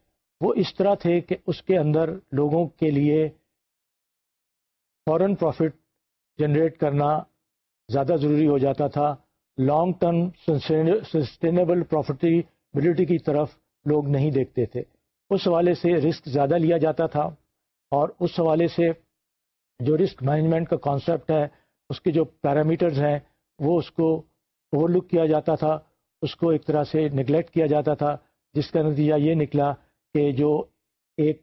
وہ اس طرح تھے کہ اس کے اندر لوگوں کے لیے فورن پروفٹ جنریٹ کرنا زیادہ ضروری ہو جاتا تھا۔ لانگ ٹرم سسٹینیبل پروفیٹیبلٹی کی طرف لوگ نہیں دیکھتے تھے۔ اس حوالے سے رسک زیادہ لیا جاتا تھا اور اس حوالے سے جو رسک مینجمنٹ کا کانسیپٹ ہے، اس کے جو پیرامیٹرز ہیں وہ اس کو اوور لک کیا جاتا تھا، اس کو ایک طرح سے نگلیکٹ کیا جاتا تھا، جس کا نتیجہ یہ نکلا کہ جو ایک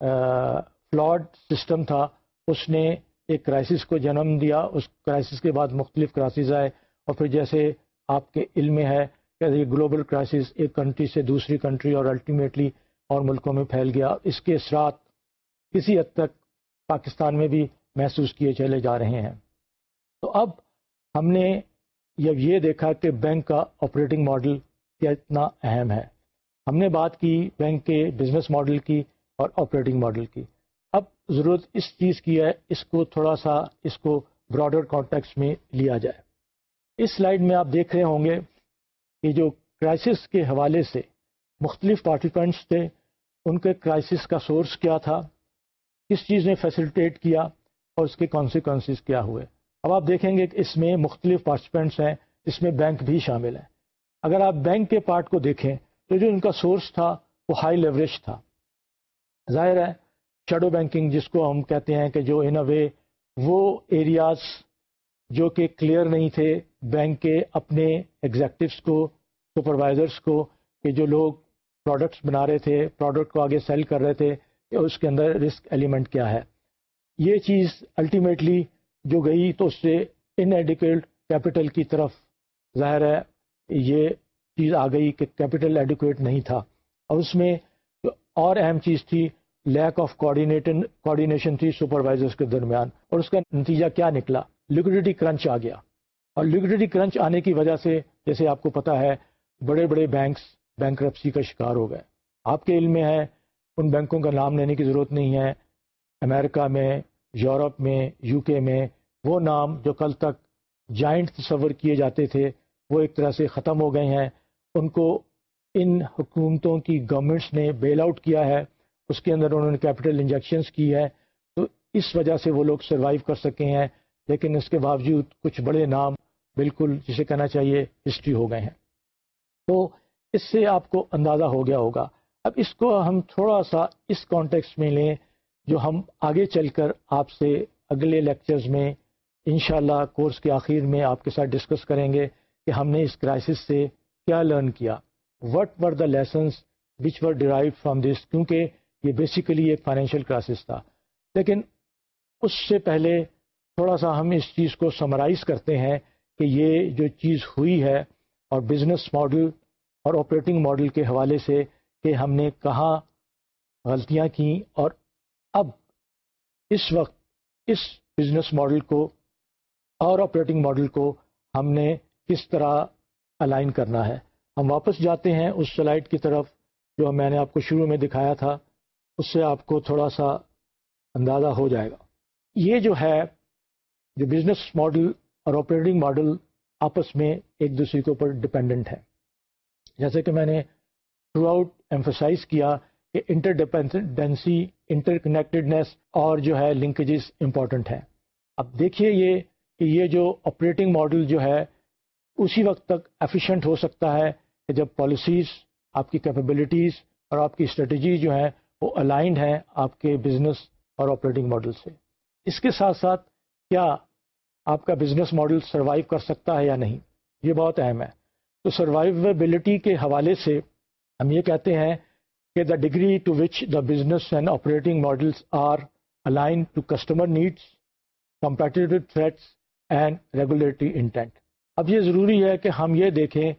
فلاڈ سسٹم تھا، اس نے ایک کرائسس کو جنم دیا، اس کرائسس کے بعد مختلف کرائسز آئے، اور پھر جیسے آپ کے علم میں ہے کہ یہ گلوبل کرائسس ایک کنٹری سے دوسری کنٹری اور الٹیمیٹلی اور ملکوں میں پھیل گیا، اس کے اثرات کسی حد تک پاکستان میں بھی محسوس کیے چلے جا رہے ہیں۔ تو اب ہم نے جب یہ دیکھا کہ بینک کا آپریٹنگ ماڈل کتنا اہم ہے۔ ہم نے بات کی بینک کے بزنس ماڈل کی اور آپریٹنگ ماڈل کی۔ اب ضرورت اس چیز کی ہے، اس کو تھوڑا سا اس کو براڈر کانٹیکس میں لیا جائے۔ اس سلائیڈ میں آپ دیکھ رہے ہوں گے کہ جو کرائسس کے حوالے سے مختلف پارٹیسپینٹس تھے، ان کے کرائسس کا سورس کیا تھا، کس چیز نے فیسلٹیٹ کیا اور اس کے کانسیکوینسز کیا ہوئے۔ اب آپ دیکھیں گے کہ اس میں مختلف پارٹیسپینٹس ہیں، اس میں بینک بھی شامل ہیں۔ اگر آپ بینک کے پارٹ کو دیکھیں تو جو ان کا سورس تھا، وہ ہائی لیوریج تھا۔ ظاہر ہے شیڈو بینکنگ جس کو ہم کہتے ہیں کہ جو ان اے وے وہ ایریاز جو کہ کلیئر نہیں تھے بینک کے اپنے ایگزیکٹوس کو سپروائزرس کو، کہ جو لوگ پروڈکٹس بنا رہے تھے پروڈکٹ کو آگے سیل کر رہے تھے، کہ اس کے اندر رسک ایلیمنٹ کیا ہے۔ یہ چیز الٹیمیٹلی جو گئی تو اس سے ان ایڈیکویٹ کیپٹل کی طرف ظاہر ہے، یہ چیز آ گئی کہ کیپٹل ایڈیکویٹ نہیں تھا۔ اور اس میں اور اہم چیز تھی لیک آف کوآڈینیٹن کوآڈینیشن تھی سپروائزرس کے درمیان۔ اور اس کا نتیجہ کیا نکلا؟ لیکوڈیٹی کرنچ آ گیا۔ اور لیکوڈیٹی کرنچ آنے کی وجہ سے جیسے آپ کو پتا ہے، بڑے بڑے بینکس بینک رپسی کا شکار ہو گئے۔ آپ کے علم میں ہے، ان بینکوں کا نام لینے کی ضرورت نہیں ہے۔ امریکہ میں یورپ میں، یو کے میں، وہ نام جو کل تک جائنٹ تصور کیے جاتے تھے، وہ ایک طرح سے ختم ہو گئے ہیں۔ ان کو ان حکومتوں کی گورنمنٹس نے بیل آؤٹ کیا ہے۔ اس کے اندر انہوں نے کیپٹل انجیکشنس کی ہے۔ تو اس وجہ سے وہ لوگ سروائیو کر سکے ہیں۔ لیکن اس کے باوجود کچھ بڑے نام بالکل جسے کہنا چاہیے ہسٹری ہو گئے ہیں۔ تو اس سے آپ کو اندازہ ہو گیا ہوگا۔ اب اس کو ہم تھوڑا سا اس کانٹیکس میں لیں۔ جو ہم آگے چل کر آپ سے اگلے لیکچرز میں انشاءاللہ کورس کے آخر میں آپ کے ساتھ ڈسکس کریں گے کہ ہم نے اس کرائسس سے کیا لرن کیا. What were the lessons which were drive from this کیونکہ یہ بیسیکلی ایک فائنینشیل کرائسس تھا. لیکن اس سے پہلے تھوڑا سا ہم اس چیز کو سمرائز کرتے ہیں کہ یہ جو چیز ہوئی ہے اور بزنس ماڈل اور آپریٹنگ ماڈل کے حوالے سے کہ ہم نے کہاں غلطیاں کیں اور اب اس وقت اس بزنس ماڈل کو اور آپریٹنگ ماڈل کو ہم نے کس طرح الائن کرنا ہے۔ ہم واپس جاتے ہیں اس سلائڈ کی طرف جو میں نے آپ کو شروع میں دکھایا تھا۔ اس سے آپ کو تھوڑا سا اندازہ ہو جائے گا۔ یہ جو ہے، جو بزنس ماڈل اور آپریٹنگ ماڈل آپس میں ایک دوسرے کے اوپر ڈپینڈنٹ ہے۔ جیسے کہ میں نے تھرو آؤٹ ایمفسائز کیا کہ انٹر ڈپینڈنسی انٹر کنیکٹڈنیس اور جو ہے لنکیجز امپورٹنٹ ہیں۔ اب دیکھیے یہ کہ یہ جو آپریٹنگ ماڈل جو ہے اسی وقت تک ایفیشینٹ ہو سکتا ہے کہ جب پالیسیز آپ کی کیپیبلٹیز اور آپ کی اسٹریٹجی جو ہیں وہ الائنڈ ہیں آپ کے بزنس اور آپریٹنگ ماڈل سے۔ اس کے ساتھ ساتھ کیا آپ کا بزنس ماڈل سروائیو کر سکتا ہے یا نہیں؟ یہ بہت اہم ہے۔ تو سروائیویبلٹی کے حوالے سے ہم یہ کہتے ہیں کہ the degree to which the business and operating models are align to customer needs competitive threats and regulatory intent اب یہ ضروری ہے کہ ہم یہ دیکھیں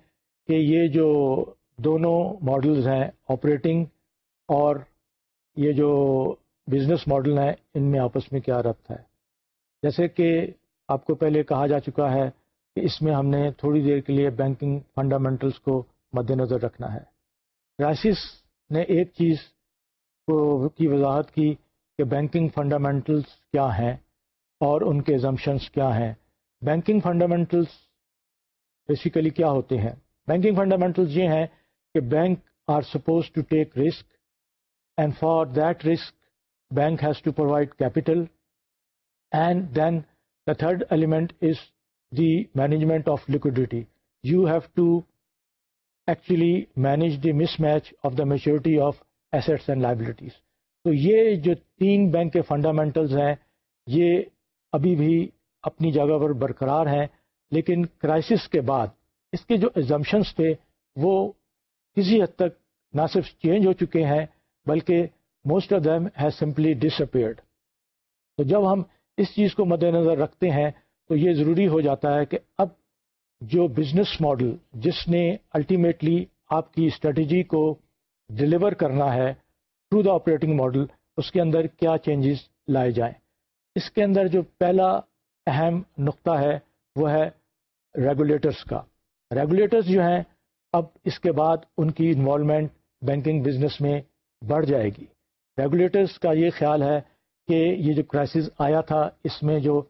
کہ یہ جو دونوں ماڈلز ہیں آپریٹنگ اور یہ جو بزنس ماڈل ہیں، ان میں آپس میں کیا ربط ہے؟ جیسے کہ آپ کو پہلے کہا جا چکا ہے کہ اس میں ہم نے تھوڑی دیر کے لیے بینکنگ فنڈامنٹلس کو مد نظر رکھنا ہے۔ کرائسس نے ایک چیز کو کی وضاحت کی کہ بینکنگ فنڈامنٹلس کیا ہیں اور ان کے زمشنس کیا ہیں۔ بینکنگ فنڈامنٹلس بیسیکلی کیا ہوتے ہیں؟ بینکنگ فنڈامنٹلز یہ ہیں کہ bank are suppose to take risk and for that risk bank has to provide capital and then the third element is the management of liquidity you have to actually manage the mismatch of the maturity of assets and liabilities تو یہ جو تین بینک کے فنڈامنٹلز ہیں، یہ ابھی بھی اپنی جگہ پر برقرار ہیں، لیکن کرائسس کے بعد اس کے جو ایگزمشنس تھے، وہ کسی حد تک نہ صرف چینج ہو چکے ہیں، بلکہ most of them has simply disappeared تو جب ہم اس چیز کو مد نظر رکھتے ہیں، تو یہ ضروری ہو جاتا ہے کہ اب جو بزنس ماڈل جس نے الٹیمیٹلی آپ کی اسٹریٹجی کو ڈلیور کرنا ہے تھرو دا آپریٹنگ ماڈل اس کے اندر کیا چینجز لائے جائیں۔ اس کے اندر جو پہلا اہم نقطہ ہے، وہ ہے ریگولیٹرس کا۔ ریگولیٹرس جو ہیں، اب اس کے بعد ان کی انوالومنٹ بینکنگ بزنس میں بڑھ جائے گی۔ ریگولیٹرس کا یہ خیال ہے کہ یہ جو کرائسس آیا تھا، اس میں جو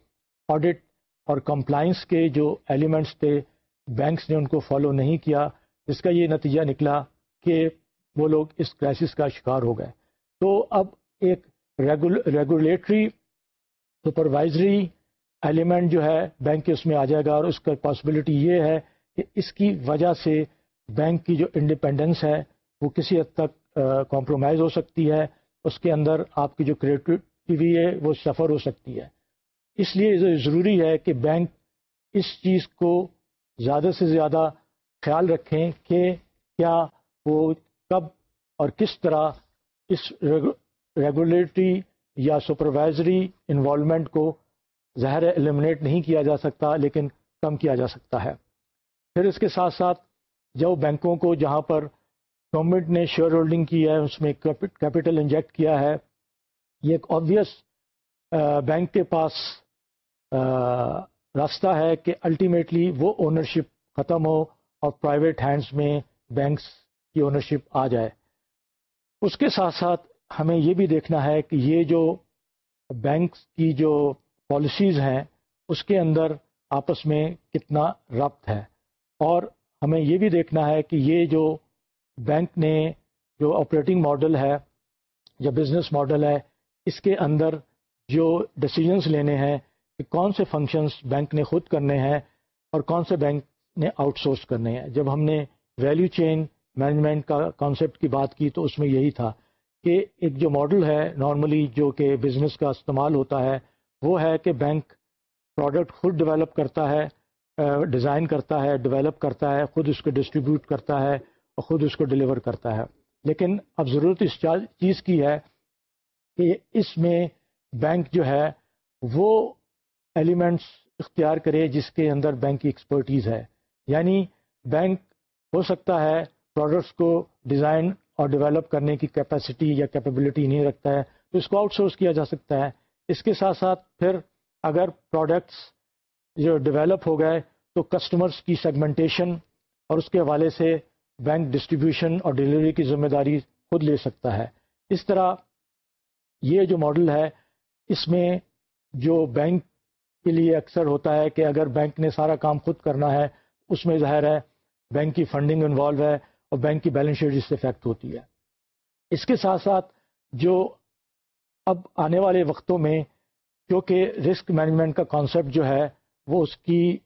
آڈٹ اور کمپلائنس کے جو ایلیمنٹس تھے بینکس نے ان کو فالو نہیں کیا۔ جس کا یہ نتیجہ نکلا کہ وہ لوگ اس کرائسس کا شکار ہو گئے۔ تو اب ایک ریگولیٹری سپروائزری ایلیمنٹ جو ہے بینک کے اس میں آ جائے گا اور اس کا پاسبلٹی یہ ہے کہ اس کی وجہ سے بینک کی جو انڈیپینڈنس ہے، وہ کسی حد تک کمپرومائز ہو سکتی ہے۔ اس کے اندر آپ کی جو کریٹیوٹی ہے، وہ سفر ہو سکتی ہے۔ اس لیے ضروری ہے کہ بینک اس چیز کو زیادہ سے زیادہ خیال رکھیں کہ کیا وہ کب اور کس طرح اس ریگولیٹری یا سپروائزری انوالومنٹ کو ظاہر ایلیمنیٹ نہیں کیا جا سکتا لیکن کم کیا جا سکتا ہے۔ پھر اس کے ساتھ ساتھ جو بینکوں کو جہاں پر گورنمنٹ نے شیئر ہولڈنگ کی ہے، اس میں کیپٹل انجیکٹ کیا ہے، یہ ایک آبویس بینک کے پاس راستہ ہے کہ الٹیمیٹلی وہ اونرشپ ختم ہو اور پرائیویٹ ہینڈز میں بینکس کی اونرشپ آ جائے۔ اس کے ساتھ ساتھ ہمیں یہ بھی دیکھنا ہے کہ یہ جو بینکس کی جو پالیسیز ہیں، اس کے اندر آپس میں کتنا ربط ہے۔ اور ہمیں یہ بھی دیکھنا ہے کہ یہ جو بینک نے جو آپریٹنگ ماڈل ہے، یا بزنس ماڈل ہے، اس کے اندر جو ڈسیزنس لینے ہیں کہ کون سے فنکشنز بینک نے خود کرنے ہیں اور کون سے بینک نے آؤٹ سورس کرنے ہیں؟ جب ہم نے ویلیو چین مینجمنٹ کا کانسیپٹ کی بات کی تو اس میں یہی تھا کہ ایک جو ماڈل ہے نارملی جو کہ بزنس کا استعمال ہوتا ہے، وہ ہے کہ بینک پروڈکٹ خود ڈیولپ کرتا ہے ڈیزائن کرتا ہے ڈیولپ کرتا ہے، خود اس کو ڈسٹریبیوٹ کرتا ہے اور خود اس کو ڈلیور کرتا ہے۔ لیکن اب ضرورت اس چیز کی ہے کہ اس میں بینک جو ہے وہ ایلیمنٹس اختیار کرے جس کے اندر بینک کی ایکسپرٹیز ہے۔ یعنی بینک ہو سکتا ہے پروڈکٹس کو ڈیزائن اور ڈیولپ کرنے کی کیپیسٹی یا کیپیبلٹی نہیں رکھتا ہے، تو اس کو آؤٹ سورس کیا جا سکتا ہے۔ اس کے ساتھ ساتھ پھر اگر پروڈکٹس جو ڈیولپ ہو گئے تو کسٹمرس کی سیگمنٹیشن اور اس کے حوالے سے بینک ڈسٹریبیوشن اور ڈلیوری کی ذمہ داری خود لے سکتا ہے۔ اس طرح یہ جو ماڈل ہے، اس میں جو بینک کے لیے اکثر ہوتا ہے کہ اگر بینک نے سارا کام خود کرنا ہے، اس میں ظاہر ہے بینک کی فنڈنگ انوالو ہے اور بینک کی بیلنس شیٹ اس سے افیکٹ ہوتی ہے۔ اس کے ساتھ ساتھ جو اب آنے والے وقتوں میں کیونکہ رسک مینجمنٹ کا کانسیپٹ جو ہے، وہ اس کی،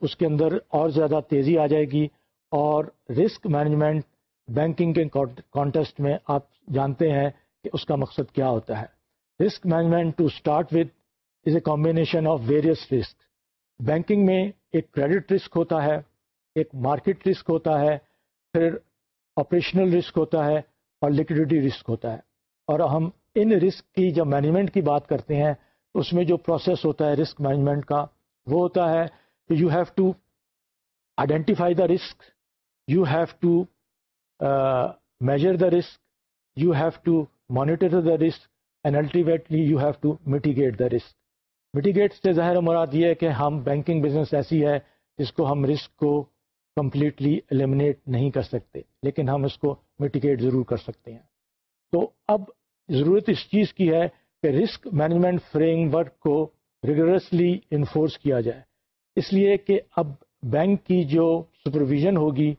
اس کے اندر اور زیادہ تیزی آ جائے گی اور رسک مینجمنٹ بینکنگ کے کانٹیسٹ میں آپ جانتے ہیں کہ اس کا مقصد کیا ہوتا ہے۔ Risk management to start with is a combination of various risk banking میں ایک کریڈٹ رسک ہوتا ہے، ایک مارکیٹ رسک ہوتا ہے، پھر آپریشنل رسک ہوتا ہے اور لکوڈیٹی رسک ہوتا ہے۔ اور ہم ان رسک کی جب مینجمنٹ کی بات کرتے ہیں تو اس میں جو پروسیس ہوتا ہے رسک مینجمنٹ کا، وہ ہوتا ہے کہ you have to identify the risk you have to measure the risk you have to monitor the risk and ultimately you have to mitigate the risk mitigate سے ظاہر مراد یہ ہے کہ ہم بینکنگ بزنس ایسی ہے جس کو ہم رسک کو کمپلیٹلی ایلیمنیٹ نہیں کر سکتے، لیکن ہم اس کو میٹیگیٹ ضرور کر سکتے ہیں۔ تو اب ضرورت اس چیز کی ہے کہ رسک مینجمنٹ فریم ورک کو ریگولرسلی انفورس کیا جائے۔ اس لیے کہ اب بینک کی جو سپرویژن ہوگی،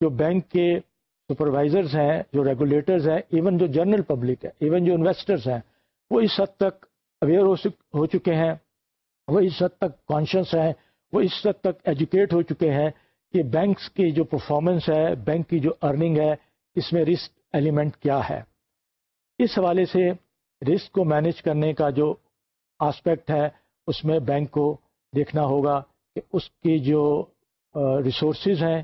جو بینک کے سپروائزرز ہیں، جو ریگولیٹرز ہیں ایون جو جنرل پبلک ہے ایون جو انویسٹرز ہیں، وہ اس حد تک اویئر ہو چکے ہیں۔ وہ اس حد تک کانشیس ہیں، وہ اس حد تک ایجوکیٹ ہو چکے ہیں کہ بینکس کی جو پرفارمنس ہے، بینک کی جو ارننگ ہے، اس میں رسک ایلیمنٹ کیا ہے۔ اس حوالے سے رسک کو مینیج کرنے کا جو آسپیکٹ ہے، اس میں بینک کو دیکھنا ہوگا کہ اس کی جو ریسورسز ہیں،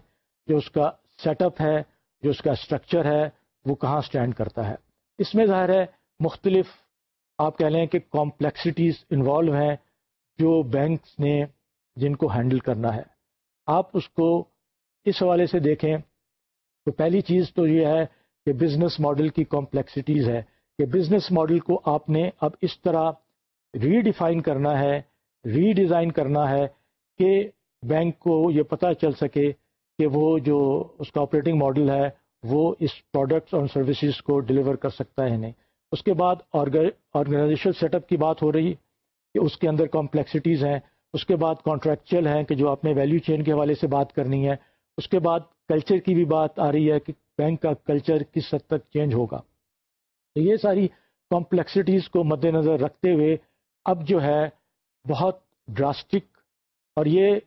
جو اس کا سیٹ اپ ہے، جو اس کا اسٹرکچر ہے، وہ کہاں سٹینڈ کرتا ہے۔ اس میں ظاہر ہے مختلف آپ کہہ لیں کہ کمپلیکسٹیز انوالو ہیں۔ جو بینکس نے جن کو ہینڈل کرنا ہے۔ آپ اس کو اس حوالے سے دیکھیں تو پہلی چیز تو یہ ہے کہ بزنس ماڈل کی کمپلیکسٹیز ہے۔ کہ بزنس ماڈل کو آپ نے اب اس طرح ری ڈیفائن کرنا ہے ری ڈیزائن کرنا ہے کہ بینک کو یہ پتہ چل سکے کہ وہ جو اس کا آپریٹنگ ماڈل ہے، وہ اس پروڈکٹس اور سروسز کو ڈلیور کر سکتا ہے نہیں۔ اس کے بعد آرگنائزیشن سیٹ اپ کی بات ہو رہی اس کے اندر کمپلیکسٹیز ہیں، اس کے بعد کانٹریکچل ہیں کہ جو آپ نے ویلیو چین کے حوالے سے بات کرنی ہے، اس کے بعد کلچر کی بھی بات آ رہی ہے کہ بینک کا کلچر کس حد تک چینج ہوگا۔ تو یہ ساری کمپلیکسٹیز کو مد نظر رکھتے ہوئے اب جو ہے بہت ڈراسٹک اور یہ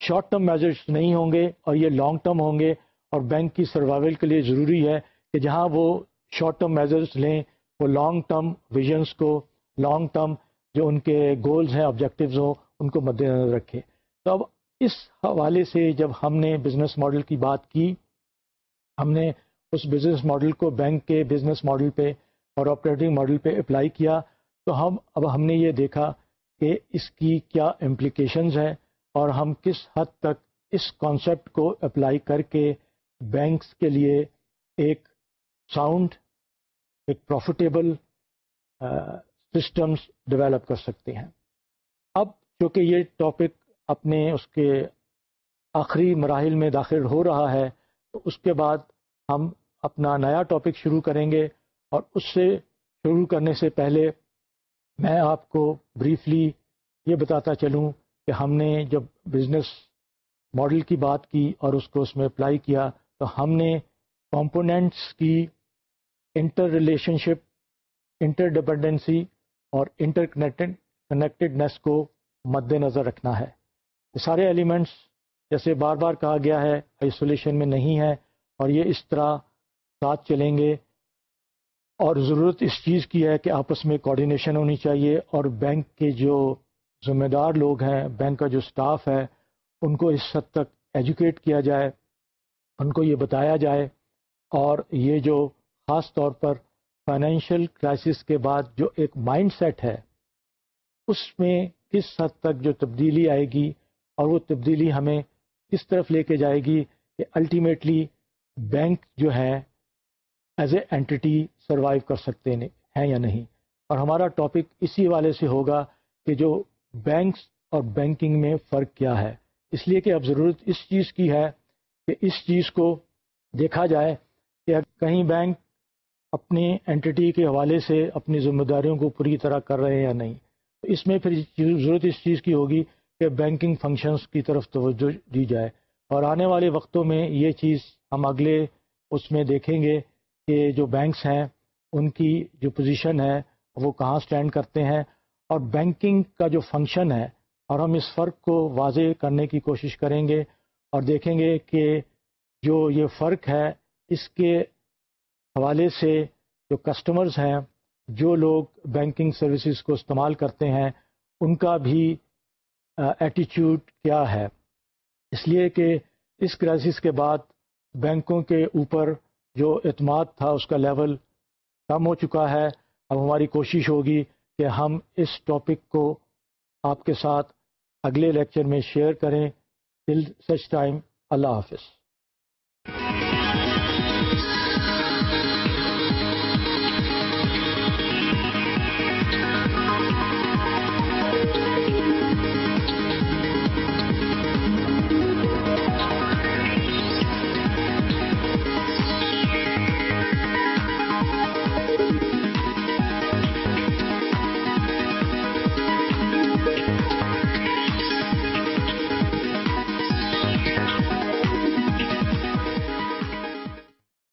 شارٹ ٹرم میجرس نہیں ہوں گے اور یہ لانگ ٹرم ہوں گے اور بینک کی سروائول کے لیے ضروری ہے کہ جہاں وہ شارٹ ٹرم میجرس لیں، وہ لانگ ٹرم ویژنس کو لانگ ٹرم جو ان کے گولز ہیں آبجیکٹیوز ہوں، ان کو مد نظر رکھے تو اب اس حوالے سے جب ہم نے بزنس ماڈل کی بات کی، ہم نے اس بزنس ماڈل کو بینک کے بزنس ماڈل پہ اور آپریٹنگ ماڈل پہ اپلائی کیا، تو ہم، اب ہم نے یہ دیکھا کہ اس کی کیا امپلیکیشنز ہیں اور ہم کس حد تک اس کانسیپٹ کو اپلائی کر کے بینکس کے لیے ایک ساؤنڈ ایک پروفیٹیبل سسٹمز ڈیولپ کر سکتے ہیں۔ اب چونکہ یہ ٹاپک اپنے اس کے آخری مراحل میں داخل ہو رہا ہے، تو اس کے بعد ہم اپنا نیا ٹاپک شروع کریں گے اور اس سے شروع کرنے سے پہلے میں آپ کو بریفلی یہ بتاتا چلوں کہ ہم نے جب بزنس ماڈل کی بات کی اور اس کو اس میں اپلائی کیا، تو ہم نے کمپوننٹس کی انٹر ریلیشن شپ انٹر ڈپینڈنسی اور انٹر کنیکٹڈ کنیکٹڈنیس کو مد نظر رکھنا ہے۔ یہ سارے ایلیمنٹس جیسے بار بار کہا گیا ہے آئسولیشن میں نہیں ہے اور یہ اس طرح ساتھ چلیں گے۔ اور ضرورت اس چیز کی ہے کہ آپس میں کوآڈینیشن ہونی چاہیے اور بینک کے جو ذمہ دار لوگ ہیں بینک کا جو سٹاف ہے، ان کو اس حد تک ایجوکیٹ کیا جائے، ان کو یہ بتایا جائے۔ اور یہ جو خاص طور پر فائنینشیل کرائسس کے بعد جو ایک مائنڈ سیٹ ہے، اس میں کس حد تک جو تبدیلی آئے گی اور وہ تبدیلی ہمیں کس طرف لے کے جائے گی کہ الٹیمیٹلی بینک جو ہے ایز اے اینٹی سروائیو کر سکتے ہیں یا نہیں؟ اور ہمارا ٹاپک اسی والے سے ہوگا کہ جو بینکس اور بینکنگ میں فرق کیا ہے۔ اس لیے کہ اب ضرورت اس چیز کی ہے کہ اس چیز کو دیکھا جائے کہ کہیں بینک اپنی اینٹی کے حوالے سے اپنی ذمہ داریوں کو پوری طرح کر رہے ہیں یا نہیں؟ اس میں پھر ضرورت اس چیز کی ہوگی کہ بینکنگ فنکشنز کی طرف توجہ دی جائے۔ اور آنے والے وقتوں میں یہ چیز ہم اگلے اس میں دیکھیں گے کہ جو بینکس ہیں، ان کی جو پوزیشن ہے، وہ کہاں سٹینڈ کرتے ہیں۔ اور بینکنگ کا جو فنکشن ہے، اور ہم اس فرق کو واضح کرنے کی کوشش کریں گے اور دیکھیں گے کہ جو یہ فرق ہے، اس کے حوالے سے جو کسٹمرز ہیں، جو لوگ بینکنگ سروسز کو استعمال کرتے ہیں، ان کا بھی ایٹیچیوڈ کیا ہے؟ اس لیے کہ اس کرائسس کے بعد بینکوں کے اوپر جو اعتماد تھا، اس کا لیول کم ہو چکا ہے۔ اب ہماری کوشش ہوگی کہ ہم اس ٹاپک کو آپ کے ساتھ اگلے لیکچر میں شیئر کریں۔ ٹل سچ ٹائم اللہ حافظ۔